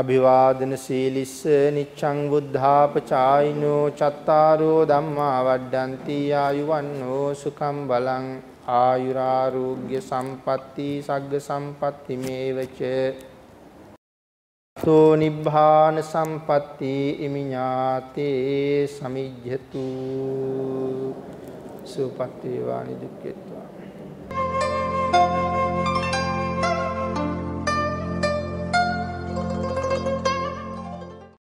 අභිවාදන සීලිස්ස නිච්ඡං බුද්ධාපචායිනෝ චත්තාරෝ ධම්මා වඩ්ඩಂತಿ ආයුවන්නෝ සුඛං බලං ආයුරාෝග්‍ය සම්පatti සග්ග සම්පatti මේවච. සෝ නිබ්බාන සම්පatti ඉමිඤාතේ සමිජ්ජතු. සුපත්ති වානි දුක්ඛේත්වා